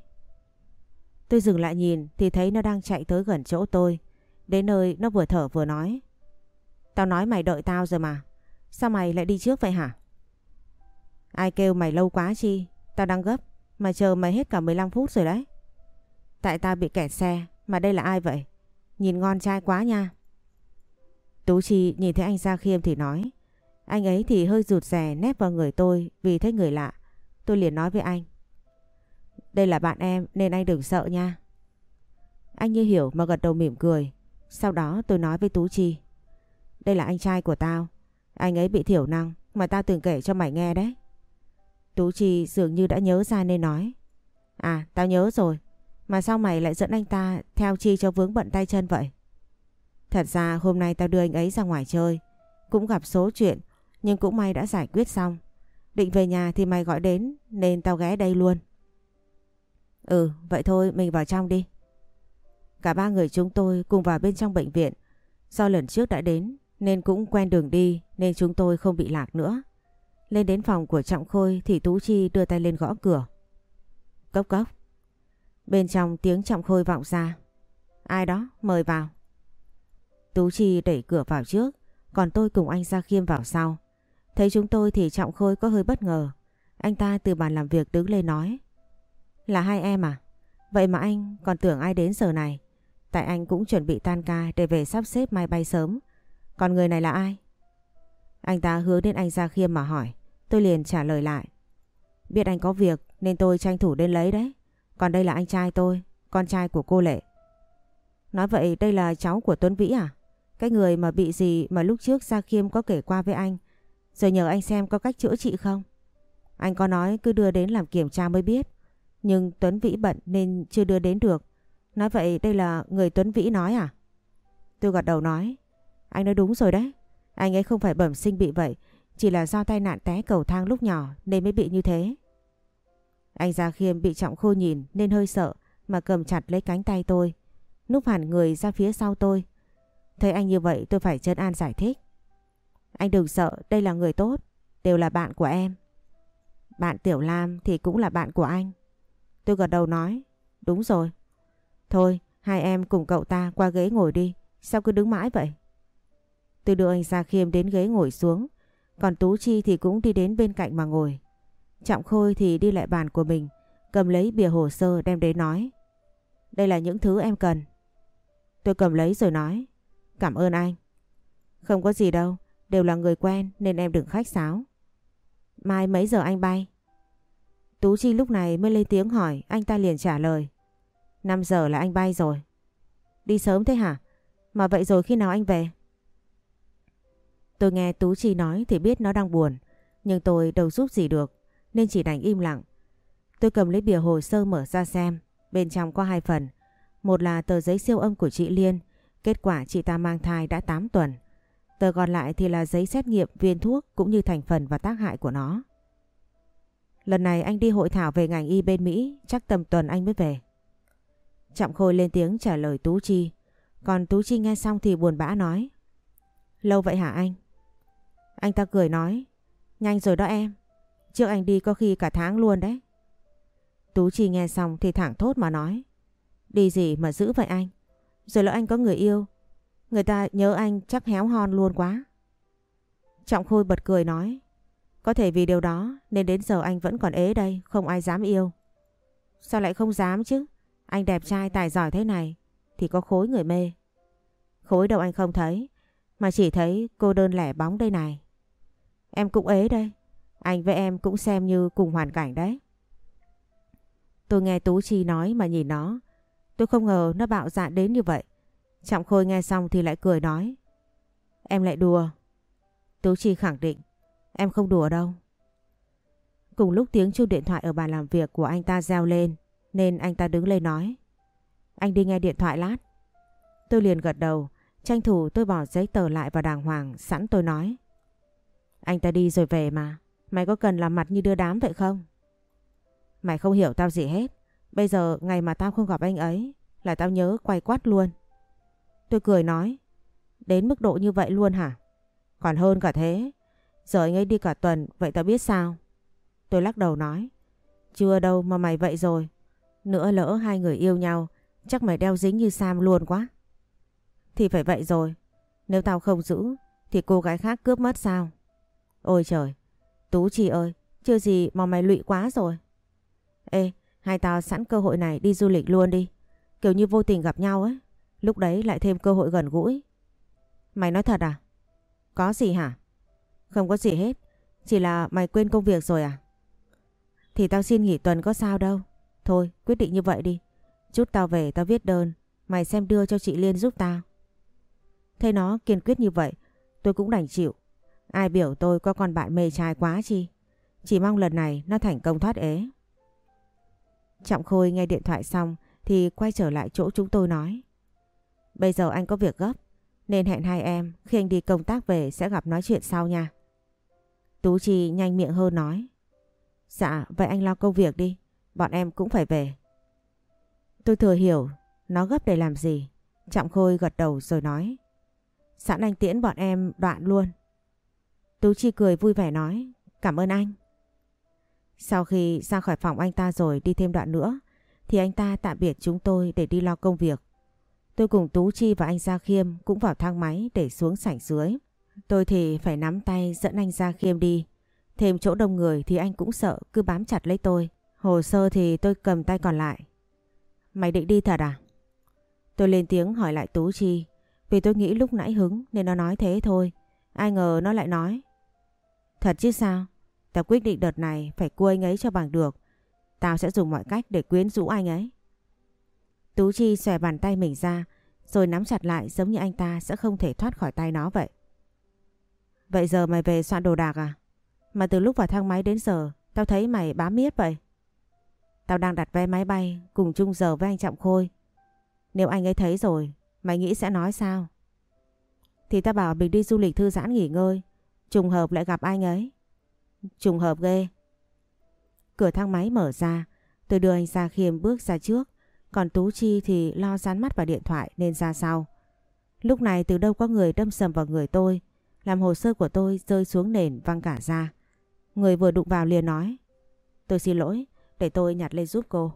Tôi dừng lại nhìn thì thấy nó đang chạy tới gần chỗ tôi. Đến nơi nó vừa thở vừa nói. Tao nói mày đợi tao rồi mà. Sao mày lại đi trước vậy hả? Ai kêu mày lâu quá chi? Tao đang gấp. Mà chờ mày hết cả 15 phút rồi đấy. Tại tao bị kẹt xe. Mà đây là ai vậy? Nhìn ngon trai quá nha. Tú Chi nhìn thấy anh Gia Khiêm thì nói. Anh ấy thì hơi rụt rè nép vào người tôi vì thấy người lạ. Tôi liền nói với anh. Đây là bạn em nên anh đừng sợ nha. Anh như hiểu mà gật đầu mỉm cười. Sau đó tôi nói với Tú Chi. Đây là anh trai của tao. Anh ấy bị thiểu năng mà tao từng kể cho mày nghe đấy. Tú Chi dường như đã nhớ ra nên nói. À tao nhớ rồi. Mà sao mày lại dẫn anh ta theo Chi cho vướng bận tay chân vậy? Thật ra hôm nay tao đưa anh ấy ra ngoài chơi. Cũng gặp số chuyện nhưng cũng may đã giải quyết xong. Định về nhà thì mày gọi đến nên tao ghé đây luôn. Ừ, vậy thôi mình vào trong đi. Cả ba người chúng tôi cùng vào bên trong bệnh viện. Do lần trước đã đến nên cũng quen đường đi nên chúng tôi không bị lạc nữa. Lên đến phòng của Trọng Khôi thì Tú Chi đưa tay lên gõ cửa. Cốc cốc. Bên trong tiếng Trọng Khôi vọng ra. Ai đó, mời vào. Tú Chi đẩy cửa vào trước, còn tôi cùng anh Gia Khiêm vào sau. Thấy chúng tôi thì Trọng Khôi có hơi bất ngờ. Anh ta từ bàn làm việc đứng lên nói. Là hai em à? Vậy mà anh còn tưởng ai đến giờ này. Tại anh cũng chuẩn bị tan ca để về sắp xếp mai bay sớm. Còn người này là ai? Anh ta hướng đến anh Gia Khiêm mà hỏi. Tôi liền trả lời lại. Biết anh có việc nên tôi tranh thủ đến lấy đấy. Còn đây là anh trai tôi, con trai của cô Lệ. Nói vậy đây là cháu của Tuấn Vĩ à? Cái người mà bị gì mà lúc trước Gia Khiêm có kể qua với anh. Rồi nhờ anh xem có cách chữa trị không? Anh có nói cứ đưa đến làm kiểm tra mới biết. Nhưng Tuấn Vĩ bận nên chưa đưa đến được. Nói vậy đây là người Tuấn Vĩ nói à? Tôi gật đầu nói. Anh nói đúng rồi đấy. Anh ấy không phải bẩm sinh bị vậy. Chỉ là do tai nạn té cầu thang lúc nhỏ nên mới bị như thế. Anh Gia Khiêm bị trọng khô nhìn nên hơi sợ mà cầm chặt lấy cánh tay tôi. Núp hẳn người ra phía sau tôi. Thấy anh như vậy tôi phải chân an giải thích. Anh đừng sợ, đây là người tốt, đều là bạn của em. Bạn Tiểu Lam thì cũng là bạn của anh. Tôi gật đầu nói, đúng rồi. Thôi, hai em cùng cậu ta qua ghế ngồi đi, sao cứ đứng mãi vậy? Tôi đưa anh Gia Khiêm đến ghế ngồi xuống, còn Tú Chi thì cũng đi đến bên cạnh mà ngồi. Trọng Khôi thì đi lại bàn của mình, cầm lấy bìa hồ sơ đem đến nói. Đây là những thứ em cần. Tôi cầm lấy rồi nói, cảm ơn anh. Không có gì đâu, đều là người quen nên em đừng khách sáo. Mai mấy giờ anh bay? Tú Chi lúc này mới lên tiếng hỏi, anh ta liền trả lời. 5 giờ là anh bay rồi. Đi sớm thế hả? Mà vậy rồi khi nào anh về? Tôi nghe Tú Chi nói thì biết nó đang buồn, nhưng tôi đâu giúp gì được, nên chỉ đành im lặng. Tôi cầm lấy bìa hồ sơ mở ra xem, bên trong có hai phần. Một là tờ giấy siêu âm của chị Liên, kết quả chị ta mang thai đã 8 tuần. Tờ còn lại thì là giấy xét nghiệm viên thuốc cũng như thành phần và tác hại của nó. Lần này anh đi hội thảo về ngành y bên Mỹ, chắc tầm tuần anh mới về. Trọng Khôi lên tiếng trả lời Tú Chi, còn Tú Chi nghe xong thì buồn bã nói. Lâu vậy hả anh? Anh ta cười nói, nhanh rồi đó em, trước anh đi có khi cả tháng luôn đấy. Tú Chi nghe xong thì thẳng thốt mà nói, đi gì mà giữ vậy anh? Rồi lỡ anh có người yêu Người ta nhớ anh chắc héo hon luôn quá. Trọng Khôi bật cười nói. Có thể vì điều đó nên đến giờ anh vẫn còn ế đây, không ai dám yêu. Sao lại không dám chứ? Anh đẹp trai tài giỏi thế này thì có khối người mê. Khối đâu anh không thấy, mà chỉ thấy cô đơn lẻ bóng đây này. Em cũng ế đây, anh với em cũng xem như cùng hoàn cảnh đấy. Tôi nghe Tú Chi nói mà nhìn nó, tôi không ngờ nó bạo dạn đến như vậy. Trọng Khôi nghe xong thì lại cười nói. Em lại đùa. Tú Chi khẳng định. Em không đùa đâu. Cùng lúc tiếng chuông điện thoại ở bàn làm việc của anh ta reo lên nên anh ta đứng lên nói. Anh đi nghe điện thoại lát. Tôi liền gật đầu, tranh thủ tôi bỏ giấy tờ lại vào đàng hoàng, sẵn tôi nói. Anh ta đi rồi về mà, mày có cần làm mặt như đưa đám vậy không? Mày không hiểu tao gì hết, bây giờ ngày mà tao không gặp anh ấy là tao nhớ quay quát luôn. Tôi cười nói, đến mức độ như vậy luôn hả? Còn hơn cả thế, giờ anh ấy đi cả tuần, vậy tao biết sao? Tôi lắc đầu nói, chưa đâu mà mày vậy rồi. Nữa lỡ hai người yêu nhau, chắc mày đeo dính như Sam luôn quá. Thì phải vậy rồi, nếu tao không giữ, thì cô gái khác cướp mất sao? Ôi trời, Tú Chi ơi, chưa gì mà mày lụy quá rồi. Ê, hai tao sẵn cơ hội này đi du lịch luôn đi. Kiểu như vô tình gặp nhau ấy. Lúc đấy lại thêm cơ hội gần gũi. Mày nói thật à? Có gì hả? Không có gì hết. Chỉ là mày quên công việc rồi à? Thì tao xin nghỉ tuần có sao đâu. Thôi quyết định như vậy đi. Chút tao về tao viết đơn. Mày xem đưa cho chị Liên giúp tao. Thấy nó kiên quyết như vậy. Tôi cũng đành chịu. Ai biểu tôi có con bạn mê trai quá chi. Chỉ mong lần này nó thành công thoát ế. Trọng Khôi nghe điện thoại xong thì quay trở lại chỗ chúng tôi nói. Bây giờ anh có việc gấp nên hẹn hai em khi anh đi công tác về sẽ gặp nói chuyện sau nha. Tú Chi nhanh miệng hơn nói. Dạ vậy anh lo công việc đi, bọn em cũng phải về. Tôi thừa hiểu nó gấp để làm gì. Trọng Khôi gật đầu rồi nói. Sẵn anh tiễn bọn em đoạn luôn. Tú Chi cười vui vẻ nói, cảm ơn anh. Sau khi ra khỏi phòng anh ta rồi đi thêm đoạn nữa, thì anh ta tạm biệt chúng tôi để đi lo công việc. Tôi cùng Tú Chi và anh Gia Khiêm cũng vào thang máy để xuống sảnh dưới. Tôi thì phải nắm tay dẫn anh Gia Khiêm đi. Thêm chỗ đông người thì anh cũng sợ cứ bám chặt lấy tôi. Hồ sơ thì tôi cầm tay còn lại. Mày định đi thật à? Tôi lên tiếng hỏi lại Tú Chi. Vì tôi nghĩ lúc nãy hứng nên nó nói thế thôi. Ai ngờ nó lại nói. Thật chứ sao? Tao quyết định đợt này phải cua anh ấy cho bằng được. Tao sẽ dùng mọi cách để quyến rũ anh ấy. Tú Chi xòe bàn tay mình ra rồi nắm chặt lại giống như anh ta sẽ không thể thoát khỏi tay nó vậy. Vậy giờ mày về soạn đồ đạc à? Mà từ lúc vào thang máy đến giờ tao thấy mày bám miết vậy. Tao đang đặt vé máy bay cùng chung giờ với anh Trọng Khôi. Nếu anh ấy thấy rồi, mày nghĩ sẽ nói sao? Thì tao bảo mình đi du lịch thư giãn nghỉ ngơi, trùng hợp lại gặp anh ấy. Trùng hợp ghê. Cửa thang máy mở ra, tôi đưa anh Gia Khiêm bước ra trước, còn Tú Chi thì lo dán mắt vào điện thoại nên ra sau. Lúc này từ đâu có người đâm sầm vào người tôi, làm hồ sơ của tôi rơi xuống nền văng cả ra. Người vừa đụng vào liền nói, tôi xin lỗi, để tôi nhặt lên giúp cô.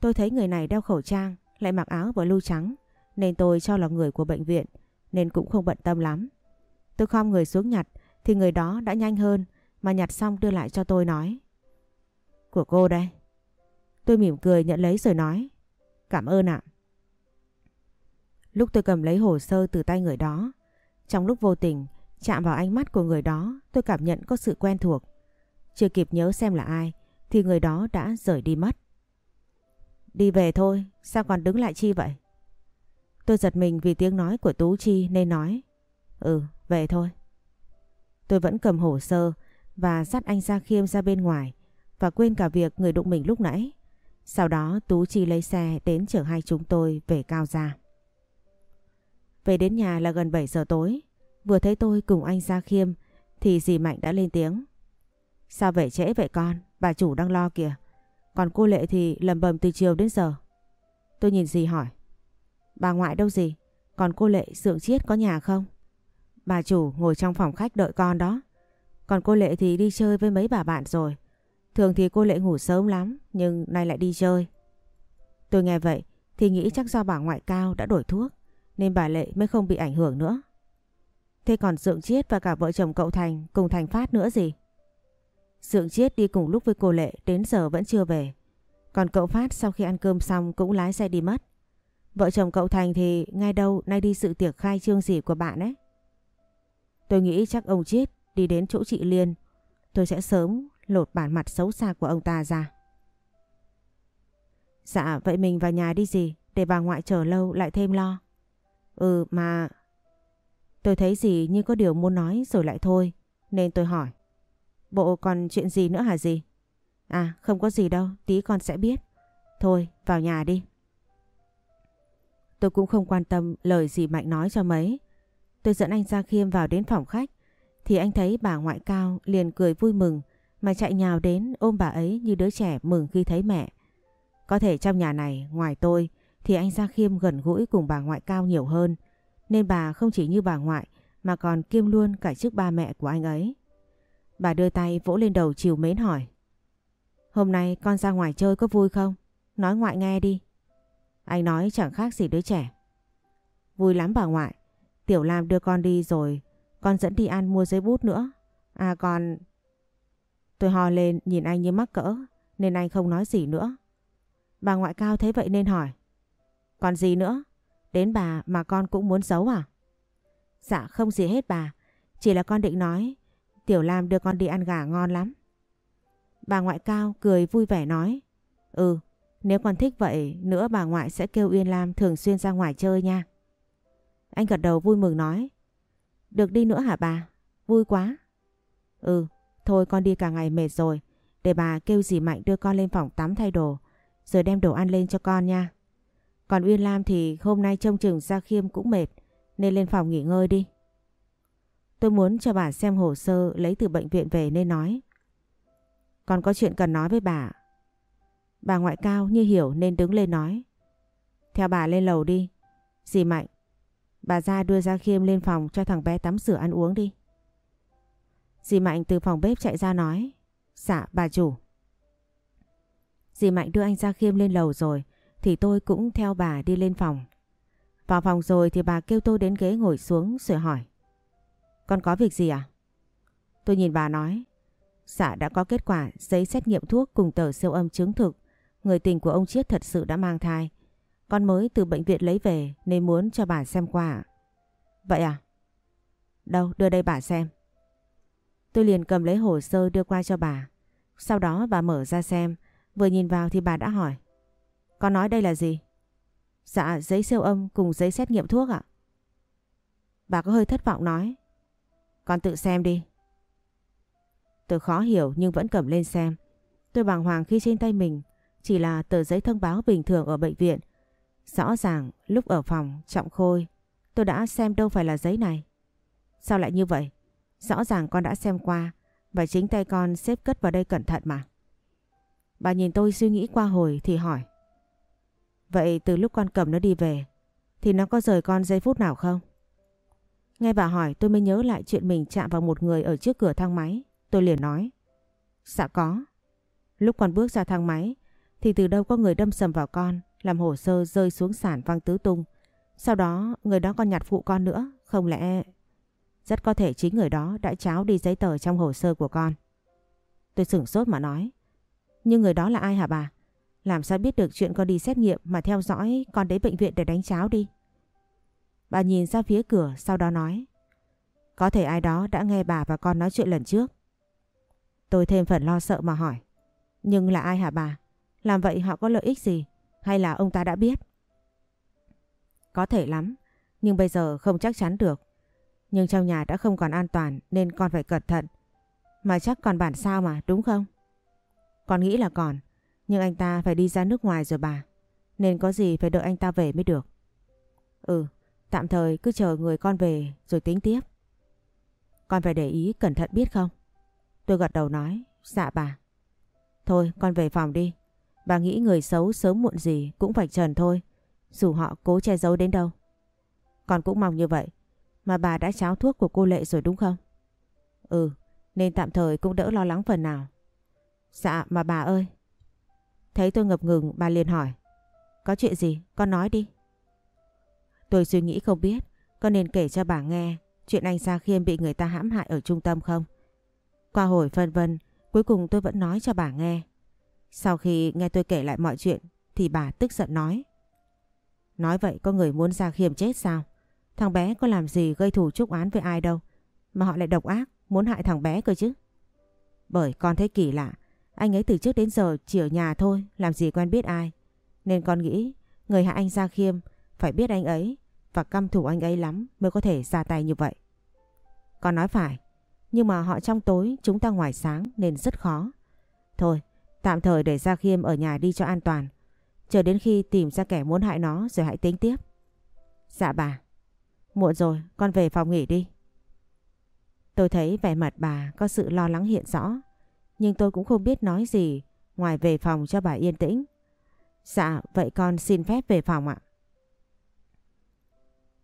Tôi thấy người này đeo khẩu trang, lại mặc áo blue trắng, nên tôi cho là người của bệnh viện, nên cũng không bận tâm lắm. Tôi khom người xuống nhặt, thì người đó đã nhanh hơn, mà nhặt xong đưa lại cho tôi nói. Của cô đây. Tôi mỉm cười nhận lấy rồi nói. Cảm ơn ạ. Lúc tôi cầm lấy hồ sơ từ tay người đó, trong lúc vô tình chạm vào ánh mắt của người đó tôi cảm nhận có sự quen thuộc. Chưa kịp nhớ xem là ai thì người đó đã rời đi mất. Đi về thôi, sao còn đứng lại chi vậy? Tôi giật mình vì tiếng nói của Tú Chi nên nói. Ừ, về thôi. Tôi vẫn cầm hồ sơ và dắt anh Gia Khiêm ra bên ngoài và quên cả việc người đụng mình lúc nãy. Sau đó Tú Chi lấy xe đến chở hai chúng tôi về Cao Gia. Về đến nhà là gần 7 giờ tối. Vừa thấy tôi cùng anh Gia Khiêm thì dì Mạnh đã lên tiếng. Sao vậy trễ vậy con? Bà chủ đang lo kìa. Còn cô Lệ thì lầm bầm từ chiều đến giờ. Tôi nhìn dì hỏi. Bà ngoại đâu gì? Còn cô Lệ sượng chiết có nhà không? Bà chủ ngồi trong phòng khách đợi con đó. Còn cô Lệ thì đi chơi với mấy bà bạn rồi. Thường thì cô Lệ ngủ sớm lắm, nhưng nay lại đi chơi. Tôi nghe vậy thì nghĩ chắc do bà ngoại cao đã đổi thuốc, nên bà Lệ mới không bị ảnh hưởng nữa. Thế còn Dượng Chiết và cả vợ chồng cậu Thành cùng Thành Phát nữa gì? Dượng Chiết đi cùng lúc với cô Lệ đến giờ vẫn chưa về. Còn cậu Phát sau khi ăn cơm xong cũng lái xe đi mất. Vợ chồng cậu Thành thì ngay đâu nay đi sự tiệc khai trương gì của bạn ấy. Tôi nghĩ chắc ông Chiết đi đến chỗ chị Liên. Tôi sẽ sớm lột bản mặt xấu xa của ông ta ra. Dạ vậy mình vào nhà đi gì để bà ngoại chờ lâu lại thêm lo. Ừ mà... Tôi thấy gì như có điều muốn nói rồi lại thôi nên tôi hỏi. Bộ còn chuyện gì nữa hả gì? À không có gì đâu, tí con sẽ biết. Thôi vào nhà đi. Tôi cũng không quan tâm lời gì Mạnh nói cho mấy. Tôi dẫn anh Gia Khiêm vào đến phòng khách thì anh thấy bà ngoại cao liền cười vui mừng, mà chạy nhào đến ôm bà ấy như đứa trẻ mừng khi thấy mẹ. Có thể trong nhà này, ngoài tôi, thì anh Gia Khiêm gần gũi cùng bà ngoại cao nhiều hơn nên bà không chỉ như bà ngoại, mà còn kiêm luôn cả chức ba mẹ của anh ấy. Bà đưa tay vỗ lên đầu chiều mến hỏi Hôm nay con ra ngoài chơi có vui không? Nói ngoại nghe đi. Anh nói chẳng khác gì đứa trẻ. Vui lắm bà ngoại. Tiểu Lam đưa con đi rồi. Con dẫn đi ăn mua giấy bút nữa. À con... Tôi hò lên nhìn anh như mắc cỡ. Nên anh không nói gì nữa. Bà ngoại cao thấy vậy nên hỏi. Còn gì nữa? Đến bà mà con cũng muốn giấu à? Dạ không gì hết bà. Chỉ là con định nói. Tiểu Lam đưa con đi ăn gà ngon lắm. Bà ngoại cao cười vui vẻ nói. Ừ, nếu con thích vậy nữa bà ngoại sẽ kêu Uyên Lam thường xuyên ra ngoài chơi nha. Anh gật đầu vui mừng nói. Được đi nữa hả bà? Vui quá. Ừ, thôi con đi cả ngày mệt rồi. Để bà kêu dì Mạnh đưa con lên phòng tắm thay đồ. Rồi đem đồ ăn lên cho con nha. Còn Uyên Lam thì hôm nay trông chừng ra khiêm cũng mệt. Nên lên phòng nghỉ ngơi đi. Tôi muốn cho bà xem hồ sơ lấy từ bệnh viện về nên nói. Con có chuyện cần nói với bà. Bà ngoại cao như hiểu nên đứng lên nói. Theo bà lên lầu đi. Dì Mạnh. Bà ra đưa ra khiêm lên phòng cho thằng bé tắm rửa ăn uống đi. Dì Mạnh từ phòng bếp chạy ra nói. Dạ bà chủ. Dì Mạnh đưa anh ra khiêm lên lầu rồi, thì tôi cũng theo bà đi lên phòng. Vào phòng rồi thì bà kêu tôi đến ghế ngồi xuống rồi hỏi. Con có việc gì à? Tôi nhìn bà nói. Dạ đã có kết quả, giấy xét nghiệm thuốc cùng tờ siêu âm chứng thực. Người tình của ông Chiết thật sự đã mang thai. Con mới từ bệnh viện lấy về nên muốn cho bà xem qua. Vậy à? Đâu, đưa đây bà xem. Tôi liền cầm lấy hồ sơ đưa qua cho bà. Sau đó bà mở ra xem. Vừa nhìn vào thì bà đã hỏi. Con nói đây là gì? Dạ giấy siêu âm cùng giấy xét nghiệm thuốc ạ. Bà có hơi thất vọng nói. Con tự xem đi. Tôi khó hiểu nhưng vẫn cầm lên xem. Tôi bàng hoàng khi trên tay mình chỉ là tờ giấy thông báo bình thường ở bệnh viện. Rõ ràng, lúc ở phòng, trọng khôi, tôi đã xem đâu phải là giấy này. Sao lại như vậy? Rõ ràng con đã xem qua, và chính tay con xếp cất vào đây cẩn thận mà. Bà nhìn tôi suy nghĩ qua hồi thì hỏi. Vậy từ lúc con cầm nó đi về, thì nó có rời con giây phút nào không? Nghe bà hỏi, tôi mới nhớ lại chuyện mình chạm vào một người ở trước cửa thang máy. Tôi liền nói. Dạ có. Lúc con bước ra thang máy, thì từ đâu có người đâm sầm vào con làm hồ sơ rơi xuống sàn văng tứ tung. Sau đó, người đó còn nhặt phụ con nữa. Không lẽ... Rất có thể chính người đó đã cháo đi giấy tờ trong hồ sơ của con. Tôi sửng sốt mà nói. Nhưng người đó là ai hả bà? Làm sao biết được chuyện con đi xét nghiệm mà theo dõi con đến bệnh viện để đánh cháo đi? Bà nhìn ra phía cửa, sau đó nói. Có thể ai đó đã nghe bà và con nói chuyện lần trước. Tôi thêm phần lo sợ mà hỏi. Nhưng là ai hả bà? Làm vậy họ có lợi ích gì? Hay là ông ta đã biết? Có thể lắm. Nhưng bây giờ không chắc chắn được. Nhưng trong nhà đã không còn an toàn nên con phải cẩn thận. Mà chắc còn bản sao mà đúng không? Con nghĩ là còn. Nhưng anh ta phải đi ra nước ngoài rồi bà. Nên có gì phải đợi anh ta về mới được. Ừ, tạm thời cứ chờ người con về rồi tính tiếp. Con phải để ý cẩn thận biết không? Tôi gật đầu nói, dạ bà. Thôi con về phòng đi. Bà nghĩ người xấu sớm muộn gì cũng phải trần thôi. Dù họ cố che giấu đến đâu. Con cũng mong như vậy. Mà bà đã cháo thuốc của cô Lệ rồi đúng không? Ừ, nên tạm thời cũng đỡ lo lắng phần nào. Dạ mà bà ơi. Thấy tôi ngập ngừng bà liền hỏi. Có chuyện gì? Con nói đi. Tôi suy nghĩ không biết có nên kể cho bà nghe chuyện anh Sa Khiêm bị người ta hãm hại ở trung tâm không? Qua hồi phân vân, cuối cùng tôi vẫn nói cho bà nghe. Sau khi nghe tôi kể lại mọi chuyện thì bà tức giận nói. Nói vậy có người muốn ra Khiêm chết sao? Thằng bé có làm gì gây thù chúc án với ai đâu mà họ lại độc ác muốn hại thằng bé cơ chứ. Bởi con thấy kỳ lạ, anh ấy từ trước đến giờ chỉ ở nhà thôi, làm gì quen biết ai. Nên con nghĩ người hại anh Gia Khiêm phải biết anh ấy và căm thủ anh ấy lắm mới có thể ra tay như vậy. Con nói phải, nhưng mà họ trong tối chúng ta ngoài sáng nên rất khó. Thôi, tạm thời để Gia Khiêm ở nhà đi cho an toàn. Chờ đến khi tìm ra kẻ muốn hại nó rồi hãy tính tiếp. Dạ bà. Muộn rồi, con về phòng nghỉ đi. Tôi thấy vẻ mặt bà có sự lo lắng hiện rõ. Nhưng tôi cũng không biết nói gì ngoài về phòng cho bà yên tĩnh. Dạ, vậy con xin phép về phòng ạ.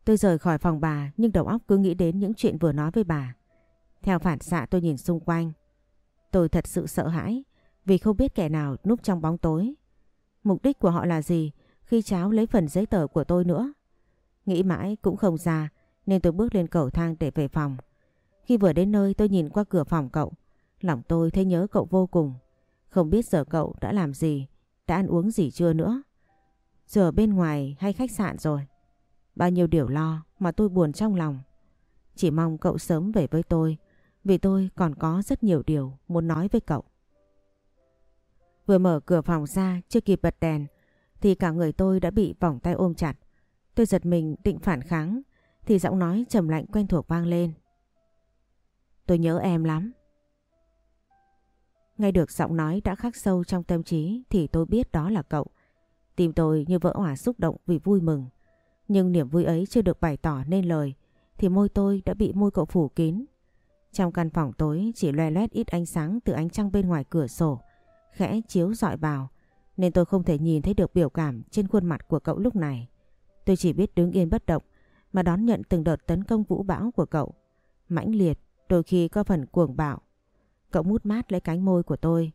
Tôi rời khỏi phòng bà nhưng đầu óc cứ nghĩ đến những chuyện vừa nói với bà. Theo phản xạ tôi nhìn xung quanh. Tôi thật sự sợ hãi vì không biết kẻ nào núp trong bóng tối. Mục đích của họ là gì khi cháu lấy phần giấy tờ của tôi nữa? Nghĩ mãi cũng không ra nên tôi bước lên cầu thang để về phòng. Khi vừa đến nơi tôi nhìn qua cửa phòng cậu. Lòng tôi thấy nhớ cậu vô cùng. Không biết giờ cậu đã làm gì, đã ăn uống gì chưa nữa. Giờ bên ngoài hay khách sạn rồi. Bao nhiêu điều lo mà tôi buồn trong lòng. Chỉ mong cậu sớm về với tôi vì tôi còn có rất nhiều điều muốn nói với cậu. Vừa mở cửa phòng ra, chưa kịp bật đèn, thì cả người tôi đã bị vòng tay ôm chặt. Tôi giật mình định phản kháng, thì giọng nói trầm lạnh quen thuộc vang lên. Tôi nhớ em lắm. Nghe được giọng nói đã khắc sâu trong tâm trí, thì tôi biết đó là cậu. Tim tôi như vỡ hỏa xúc động vì vui mừng. Nhưng niềm vui ấy chưa được bày tỏ nên lời, thì môi tôi đã bị môi cậu phủ kín. Trong căn phòng tối chỉ loe loét ít ánh sáng từ ánh trăng bên ngoài cửa sổ khẽ chiếu dọi vào nên tôi không thể nhìn thấy được biểu cảm trên khuôn mặt của cậu lúc này. Tôi chỉ biết đứng yên bất động mà đón nhận từng đợt tấn công vũ bão của cậu. Mãnh liệt, đôi khi có phần cuồng bạo. Cậu mút mát lấy cánh môi của tôi,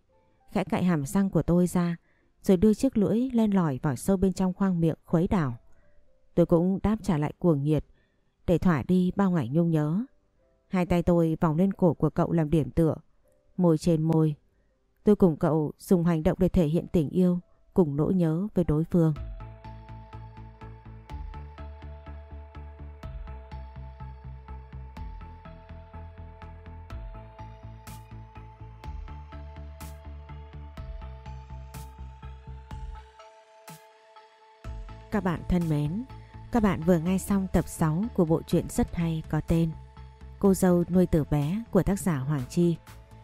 khẽ cạy hàm răng của tôi ra, rồi đưa chiếc lưỡi len lỏi vào sâu bên trong khoang miệng khuấy đảo. Tôi cũng đáp trả lại cuồng nhiệt, để thỏa đi bao ngày nhung nhớ. Hai tay tôi vòng lên cổ của cậu làm điểm tựa, môi trên môi. Tôi cùng cậu dùng hành động để thể hiện tình yêu, cùng nỗi nhớ với đối phương. Các bạn thân mến, các bạn vừa nghe xong tập 6 của bộ truyện rất hay có tên Cô dâu nuôi tử bé của tác giả Hoàng Chi.